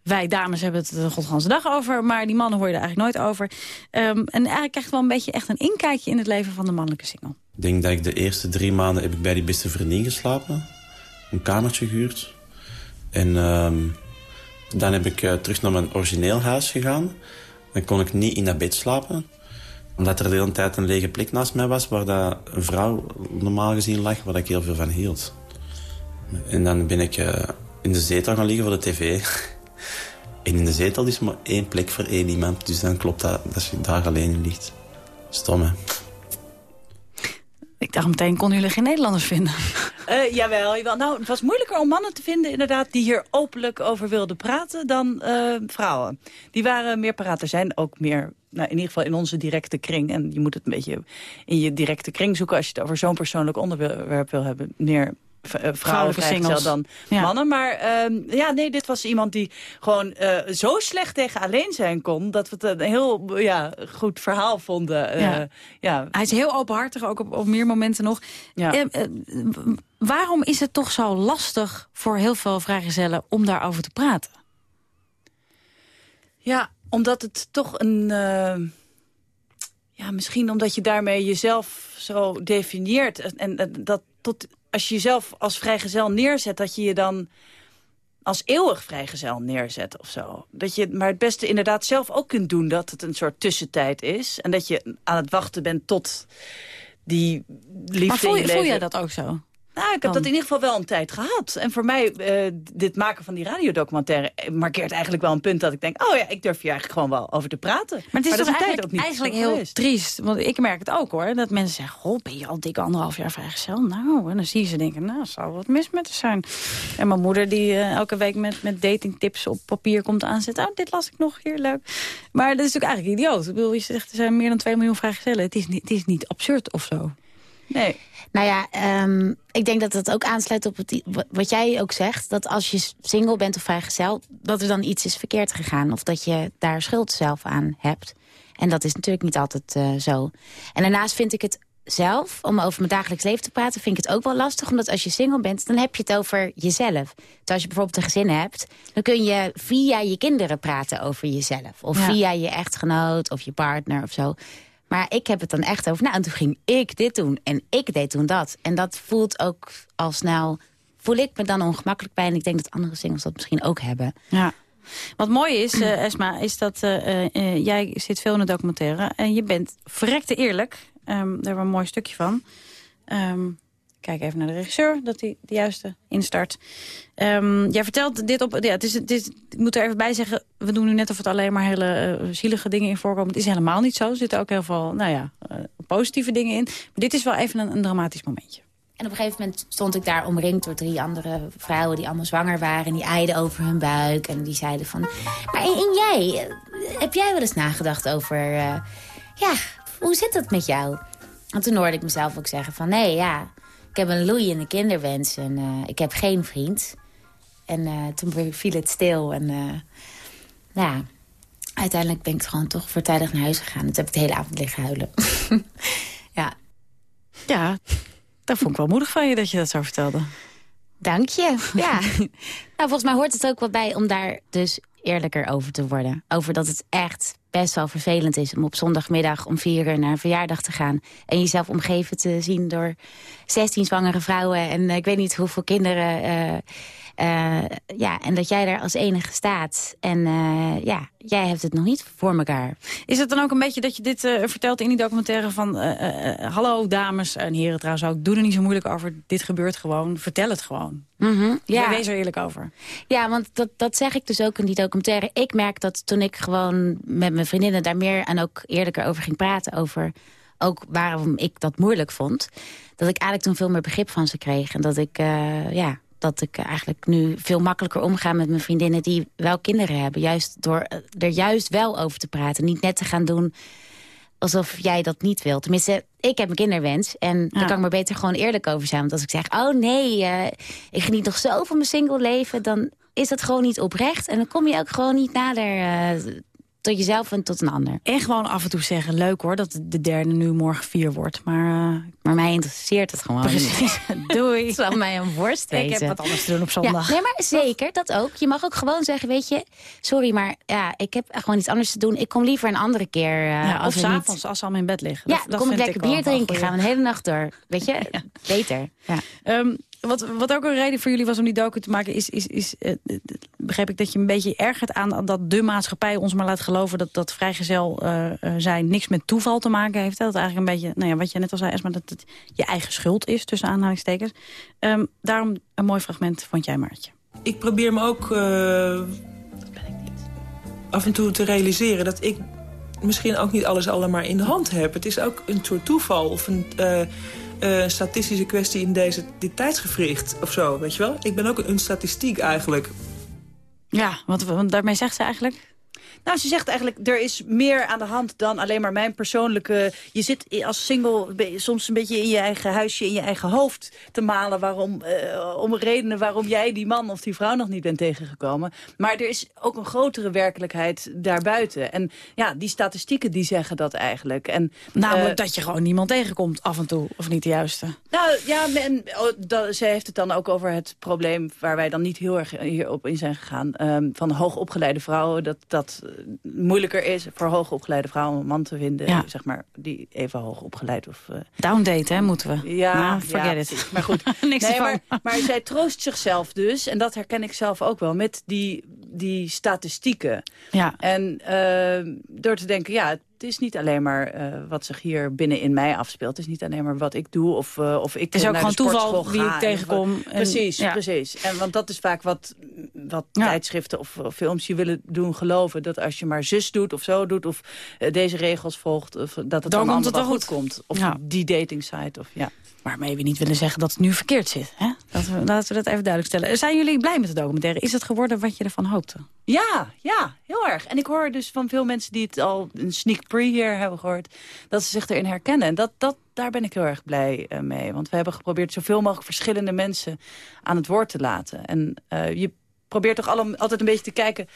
wij dames hebben het de godganse dag over, maar die mannen hoor je er eigenlijk nooit over. Ehm, en eigenlijk je wel een beetje echt een inkijkje in het leven van de mannelijke single. Ik denk dat ik de eerste drie maanden heb ik bij die beste vriendin geslapen. Een kamertje gehuurd. En ehm, dan heb ik eh, terug naar mijn origineel huis gegaan. Dan kon ik niet in dat bed slapen. Omdat er de hele tijd een lege plek naast mij was... waar dat een vrouw normaal gezien lag, waar ik heel veel van hield. En dan ben ik eh, in de zetel gaan liggen voor de tv. en in de zetel is maar één plek voor één iemand. Dus dan klopt dat dat je daar alleen in ligt. Stom, hè? Ik dacht meteen, konden jullie geen Nederlanders vinden? Eh, jawel, jawel. Nou, het was moeilijker om mannen te vinden inderdaad die hier openlijk over wilden praten dan eh, vrouwen. Die waren meer paraat. Er zijn ook meer, nou, in ieder geval in onze directe kring. En je moet het een beetje in je directe kring zoeken als je het over zo'n persoonlijk onderwerp wil hebben. Meer eh, vrouwen singles. dan Ja. mannen. Maar ehm, ja, nee, dit was iemand die gewoon eh, zo slecht tegen alleen zijn kon... dat we het een heel ja, goed verhaal vonden. Eh, Ja. ja. Hij is heel openhartig, ook op, op meer momenten nog. Ja. Eh, eh, w- waarom is het toch zo lastig voor heel veel vrijgezellen om daarover te praten? Ja, omdat het toch een... eh, ja, misschien omdat je daarmee jezelf zo definieert. En, dat tot, als je jezelf als vrijgezel neerzet, dat je je dan als eeuwig vrijgezel neerzet of zo. Dat je maar het beste inderdaad zelf ook kunt doen dat het een soort tussentijd is. En dat je aan het wachten bent tot die liefde maar voel, je, voel jij dat ook zo? Nou, ik heb Dan? dat in ieder geval wel een tijd gehad. En voor mij, eh, dit maken van die radiodocumentaire... markeert eigenlijk wel een punt dat ik denk... oh ja, ik durf hier eigenlijk gewoon wel over te praten. Maar het is toch een tijd eigenlijk, ook niet eigenlijk heel geweest. triest. Want ik merk het ook hoor. Dat mensen zeggen, goh, ben je al dik anderhalf jaar vrijgezel? Nou, en dan zie je ze denken, nou, zou wat mis met ze zijn. En mijn moeder die eh, elke week met, met datingtips op papier komt aanzetten. Oh, dit las ik nog, hier, leuk. Maar dat is natuurlijk eigenlijk idioot. Ik bedoel, je zegt, er zijn meer dan 2 miljoen vrijgezellen. Het is niet, het is niet absurd of zo. Nee. Nou ja, ehm, ik denk dat dat ook aansluit op het, wat jij ook zegt. Dat als je single bent of vrijgezel, dat er dan iets is verkeerd gegaan. Of dat je daar schuld zelf aan hebt. En dat is natuurlijk niet altijd eh, zo. En daarnaast vind ik het zelf, om over mijn dagelijks leven te praten... vind ik het ook wel lastig, omdat als je single bent... dan heb je het over jezelf. Terwijl als je bijvoorbeeld een gezin hebt... dan kun je via je kinderen praten over jezelf. Of Ja. via je echtgenoot of je partner of zo. Maar ik heb het dan echt over, nou, en toen ging ik dit doen en ik deed toen dat. En dat voelt ook al snel, voel ik me dan ongemakkelijk bij. En ik denk dat andere singles dat misschien ook hebben. Ja. Wat mooi is, eh, Esma, is dat eh, eh, jij zit veel in de documentaire. En je bent verrekte eerlijk. Ehm, daar hebben we een mooi stukje van. Ehm, kijk even naar de regisseur, dat hij de juiste instart. Ehm, jij vertelt dit op... Ja, het is, het is, ik moet er even bij zeggen, we doen nu net of het alleen maar hele eh, zielige dingen in voorkomen. Het is helemaal niet zo. Er zitten ook heel veel, nou ja, eh, positieve dingen in. Maar dit is wel even een, een dramatisch momentje. En op een gegeven moment stond ik daar omringd door drie andere vrouwen... die allemaal zwanger waren en die eiden over hun buik. En die zeiden van, maar en, jij, eh, heb jij wel eens nagedacht over... ja, hoe zit dat met jou? En toen hoorde ik mezelf ook zeggen van, nee, ja... ik heb een loeiende kinderwens en eh, ik heb geen vriend. En eh, toen viel het stil en... eh, ja, uiteindelijk ben ik gewoon toch voortijdig naar huis gegaan. Toen heb ik de hele avond liggen huilen. ja. Ja, dat vond ik wel moedig van je dat je dat zo vertelde. Dank je. Ja. nou, volgens mij hoort het ook wel bij om daar dus eerlijker over te worden. Over dat het echt best wel vervelend is om op zondagmiddag om vier uur naar een verjaardag te gaan. En jezelf omgeven te zien door 16 zwangere vrouwen en eh, ik weet niet hoeveel kinderen. eh, eh, ja, en dat jij daar als enige staat. En ja, jij hebt het nog niet voor elkaar. Is het dan ook een beetje dat je dit vertelt in die documentaire van... hallo dames en heren trouwens ook, doe er niet zo moeilijk over. Dit gebeurt gewoon, vertel het gewoon. Mhm, ja. Wees er eerlijk over. Ja, want dat, dat zeg ik dus ook in die documentaire. Ik merk dat toen ik gewoon met mijn vriendinnen daar meer en ook eerlijker over ging praten... over ook waarom ik dat moeilijk vond... dat ik eigenlijk toen veel meer begrip van ze kreeg. En dat ik, eh, ja, dat ik eigenlijk nu veel makkelijker omga met mijn vriendinnen... die wel kinderen hebben, juist door eh, er juist wel over te praten. Niet net te gaan doen alsof jij dat niet wilt. Tenminste, ik heb een kinderwens. En daar kan ik maar beter gewoon eerlijk over zijn. Want als ik zeg, oh nee, eh, ik geniet nog zo van mijn single leven... dan is dat gewoon niet oprecht. En dan kom je ook gewoon niet nader tot jezelf en tot een ander. En gewoon af en toe zeggen, leuk hoor, dat de derde nu morgen vier wordt. Maar, uh, maar mij interesseert het gewoon Precies, doei. Het zal mij een worst wezen. Ik heb wat anders te doen op zondag. Ja, nee, maar zeker, dat ook. Je mag ook gewoon zeggen, weet je, sorry, maar ja, ik heb gewoon iets anders te doen. Ik kom liever een andere keer. Uh, ja, of s'avonds, niet... als ze allemaal in bed liggen. Ja, dat, dan kom ik lekker bier drinken, gaan we een hele nacht door. Weet je, ja. beter. Ja. Um, wat, wat ook een reden voor jullie was om die docu te maken... is, is, is uh, begreep ik dat je een beetje ergert aan dat de maatschappij ons maar laat geloven... dat, dat vrijgezel uh, zijn niks met toeval te maken heeft. Dat eigenlijk een beetje, nou ja, wat je net al zei, Esma, dat het je eigen schuld is, tussen aanhalingstekens. Um, daarom een mooi fragment, vond jij, Maartje. Ik probeer me ook uh, af en toe te realiseren dat ik misschien ook niet alles allemaal in de hand heb. Het is ook een soort toeval of een... Uh, statistische kwestie in deze, dit tijdsgevricht of zo, weet je wel? Ik ben ook een statistiek eigenlijk. Ja, want daarmee zegt ze eigenlijk? Nou, ze zegt eigenlijk, er is meer aan de hand dan alleen maar mijn persoonlijke... Je zit als single soms een beetje in je eigen huisje, in je eigen hoofd te malen... Waarom, eh, om redenen waarom jij die man of die vrouw nog niet bent tegengekomen. Maar er is ook een grotere werkelijkheid daarbuiten. En ja, die statistieken die zeggen dat eigenlijk. En, Namelijk eh, dat je gewoon niemand tegenkomt af en toe, of niet de juiste. nou ja, en, oh, dat, zij heeft het dan ook over het probleem waar wij dan niet heel erg hierop in zijn gegaan. ehm, van hoogopgeleide vrouwen. Dat dat moeilijker is voor hoogopgeleide vrouwen om een man te vinden. Ja. Zeg maar, die even hoog opgeleid of... eh, Downdate, hè, moeten we. ja, Nou, forget ja, it. Maar goed, Niks nee, maar, maar zij troost zichzelf dus, en dat herken ik zelf ook wel, met die, die statistieken. Ja. En eh, door te denken, ja, het is niet alleen maar eh, wat zich hier binnen in mij afspeelt. Het is niet alleen maar wat ik doe of, eh, of ik Het is ook naar gewoon toeval wie ik en tegenkom. En- precies, ja. precies. En want dat is vaak wat, wat Ja. tijdschriften of, of films je willen doen geloven. Dat als je maar zus doet of zo doet of eh, deze regels volgt, of, dat het Dan dan, het wel goed komt. Of Ja. die dating site. Of, ja. Waarmee we niet willen zeggen dat het nu verkeerd zit. Hè? Laten, we, laten we dat even duidelijk stellen. Zijn jullie blij met de documentaire? Is het geworden wat je ervan hoopte? Ja, ja, heel erg. En ik hoor dus van veel mensen die het al een sneak pre hier hebben gehoord... dat ze zich erin herkennen. En dat, dat, daar ben ik heel erg blij eh, mee. Want we hebben geprobeerd zoveel mogelijk verschillende mensen aan het woord te laten. En eh, je probeert toch alle, altijd een beetje te kijken...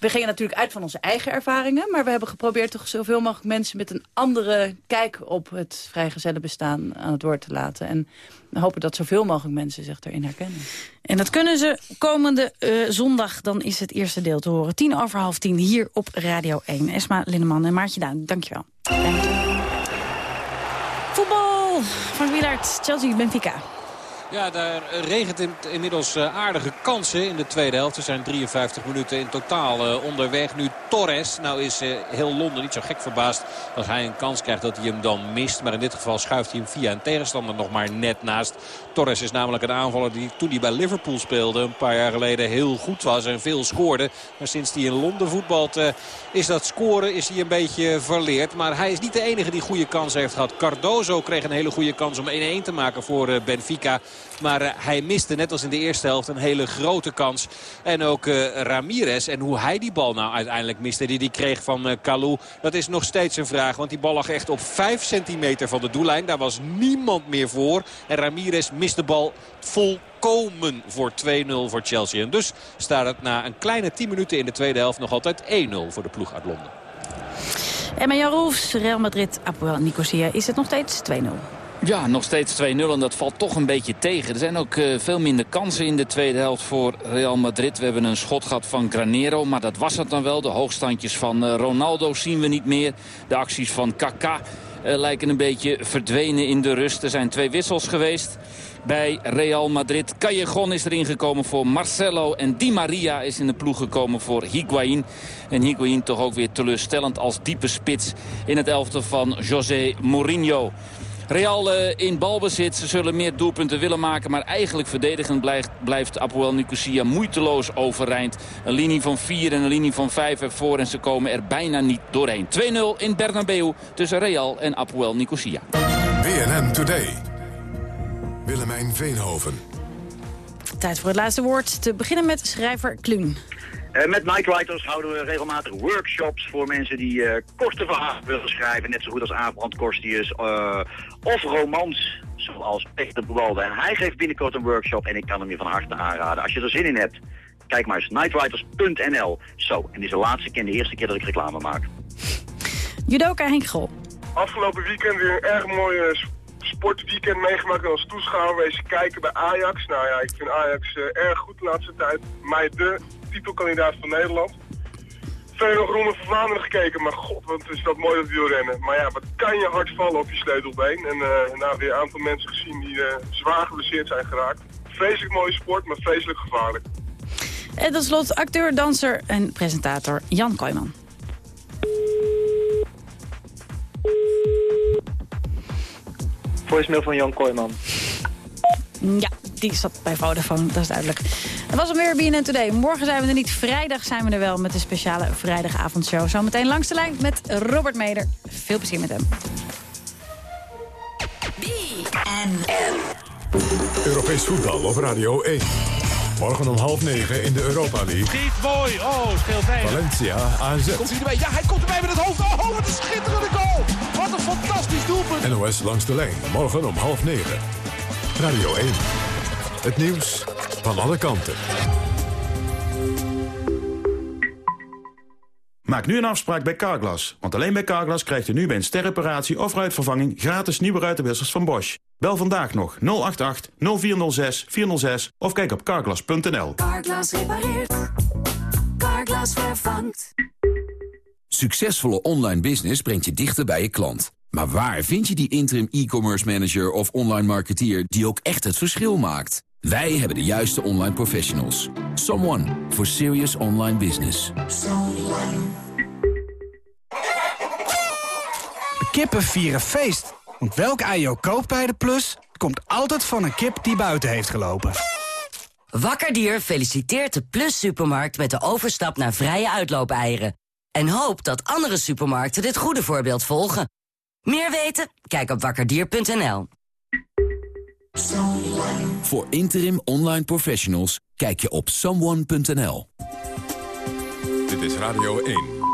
We gingen natuurlijk uit van onze eigen ervaringen... maar we hebben geprobeerd toch zoveel mogelijk mensen... met een andere kijk op het vrijgezellenbestaan aan het woord te laten. En we hopen dat zoveel mogelijk mensen zich erin herkennen. En dat kunnen ze komende eh, zondag. Dan is het eerste deel te horen. Tien over half tien hier op Radio 1. Esma Linneman en Maartje Duin, dankjewel. Voetbal van Wielaert, Chelsea, Benfica. Ja, daar regent in- inmiddels eh, aardige kansen in de tweede helft. Er zijn 53 minuten in totaal eh, onderweg. Nu Torres. Nou is eh, heel Londen niet zo gek verbaasd als hij een kans krijgt dat hij hem dan mist. Maar in dit geval schuift hij hem via een tegenstander nog maar net naast. Torres is namelijk een aanvaller die toen hij bij Liverpool speelde een paar jaar geleden heel goed was en veel scoorde. Maar sinds hij in Londen voetbalt eh, is dat scoren is hij een beetje verleerd. Maar hij is niet de enige die goede kansen heeft gehad. Cardozo kreeg een hele goede kans om 1-1 te maken voor eh, Benfica. Maar eh, hij miste net als in de eerste helft een hele grote kans. En ook eh, Ramirez. En hoe hij die bal nou uiteindelijk miste die hij kreeg van eh Kalou. Dat is nog steeds een vraag. Want die bal lag echt op 5 centimeter van de doellijn. Daar was niemand meer voor. En Ramirez mist de bal volkomen voor 2-0 voor Chelsea. En dus staat het na een kleine 10 minuten in de tweede helft nog altijd 1-0 voor de ploeg uit Londen. En met Jan Roels, Real Madrid, Apoel Nicosia. Is het nog steeds 2-0? Ja, nog steeds 2-0 en dat valt toch een beetje tegen. Er zijn ook eh, veel minder kansen in de tweede helft voor Real Madrid. We hebben een schot gehad van Granero, maar dat was het dan wel. De hoogstandjes van eh, Ronaldo zien we niet meer. De acties van Kaká eh, lijken een beetje verdwenen in de rust. Er zijn twee wissels geweest bij Real Madrid. Callejon is erin gekomen voor Marcelo. En Di Maria is in de ploeg gekomen voor Higuain. En Higuain toch ook weer teleurstellend als diepe spits in het elftal van José Mourinho. Real eh, in balbezit. Ze zullen meer doelpunten willen maken. Maar eigenlijk verdedigend blijft, blijft Apoel Nicosia moeiteloos overeind. Een linie van 4 en een linie van 5 ervoor. En ze komen er bijna niet doorheen. 2-0 in Bernabeu tussen Real en Apoel Nicosia. BNN Today. Willemijn Veenhoven. Tijd voor het laatste woord. Te beginnen met schrijver Kluun. Eh, met Nightwriters houden we regelmatig workshops voor mensen die eh, korte verhalen willen schrijven. Net zo goed als Abraham Korstius uh, of romans zoals Peter Bewalde. En hij geeft binnenkort een workshop en ik kan hem je van harte aanraden. Als je er zin in hebt, kijk maar eens nightwriters.nl. Zo, en dit is de laatste keer en de eerste keer dat ik reclame maak. Judoka Henk Grol. Afgelopen weekend weer een erg mooi uh, sportweekend meegemaakt en als toeschouwer wezen kijken bij Ajax. Nou ja, ik vind Ajax uh, erg goed de laatste tijd. Mij de titelkandidaat van Nederland. Verder nog Ronde van Vlaanderen gekeken, maar god, wat is dat mooi dat wielrennen. Maar ja, wat kan je hard vallen op je sleutelbeen. En uh, nou, weer een aantal mensen gezien die uh, zwaar geblesseerd zijn geraakt. Vreselijk mooie sport, maar vreselijk gevaarlijk. En tot slot acteur, danser en presentator Jan Kooijman. Voicemail van Jan Kooijman. Ja, die zat bij Vodafone, dat is duidelijk. Dat was hem weer BNN Today. Morgen zijn we er niet, vrijdag zijn we er wel met de speciale vrijdagavondshow. Zometeen langs de lijn met Robert Meder. Veel plezier met hem. Europees voetbal op Radio 1. Morgen om half negen in de Europa League. Schiet mooi. Oh, scheelt weinig. Valencia AZ. Komt hij erbij? Ja, hij komt erbij met het hoofd. Oh, wat een schitterende goal. Wat een fantastisch doelpunt. NOS langs de lijn. Morgen om half negen. Radio 1. Het nieuws van alle kanten. Maak nu een afspraak bij Carglass. Want alleen bij Carglass krijgt u nu bij een sterreparatie of ruitvervanging... gratis nieuwe ruitenwissers van Bosch. Bel vandaag nog 088 0406 406 of kijk op carglass.nl. Carglass repareert. Carglass vervangt. Succesvolle online business brengt je dichter bij je klant. Maar waar vind je die interim e-commerce manager of online marketeer... die ook echt het verschil maakt? Wij hebben de juiste online professionals. Someone for serious online business. Kippen vieren feest. Want welk ei je ook koopt bij de Plus... komt altijd van een kip die buiten heeft gelopen. Wakkerdier feliciteert de Plus Supermarkt met de overstap naar vrije uitloopeieren. En hoopt dat andere supermarkten dit goede voorbeeld volgen. Meer weten? Kijk op wakkerdier.nl. Voor interim online professionals kijk je op someone.nl. Dit is Radio 1.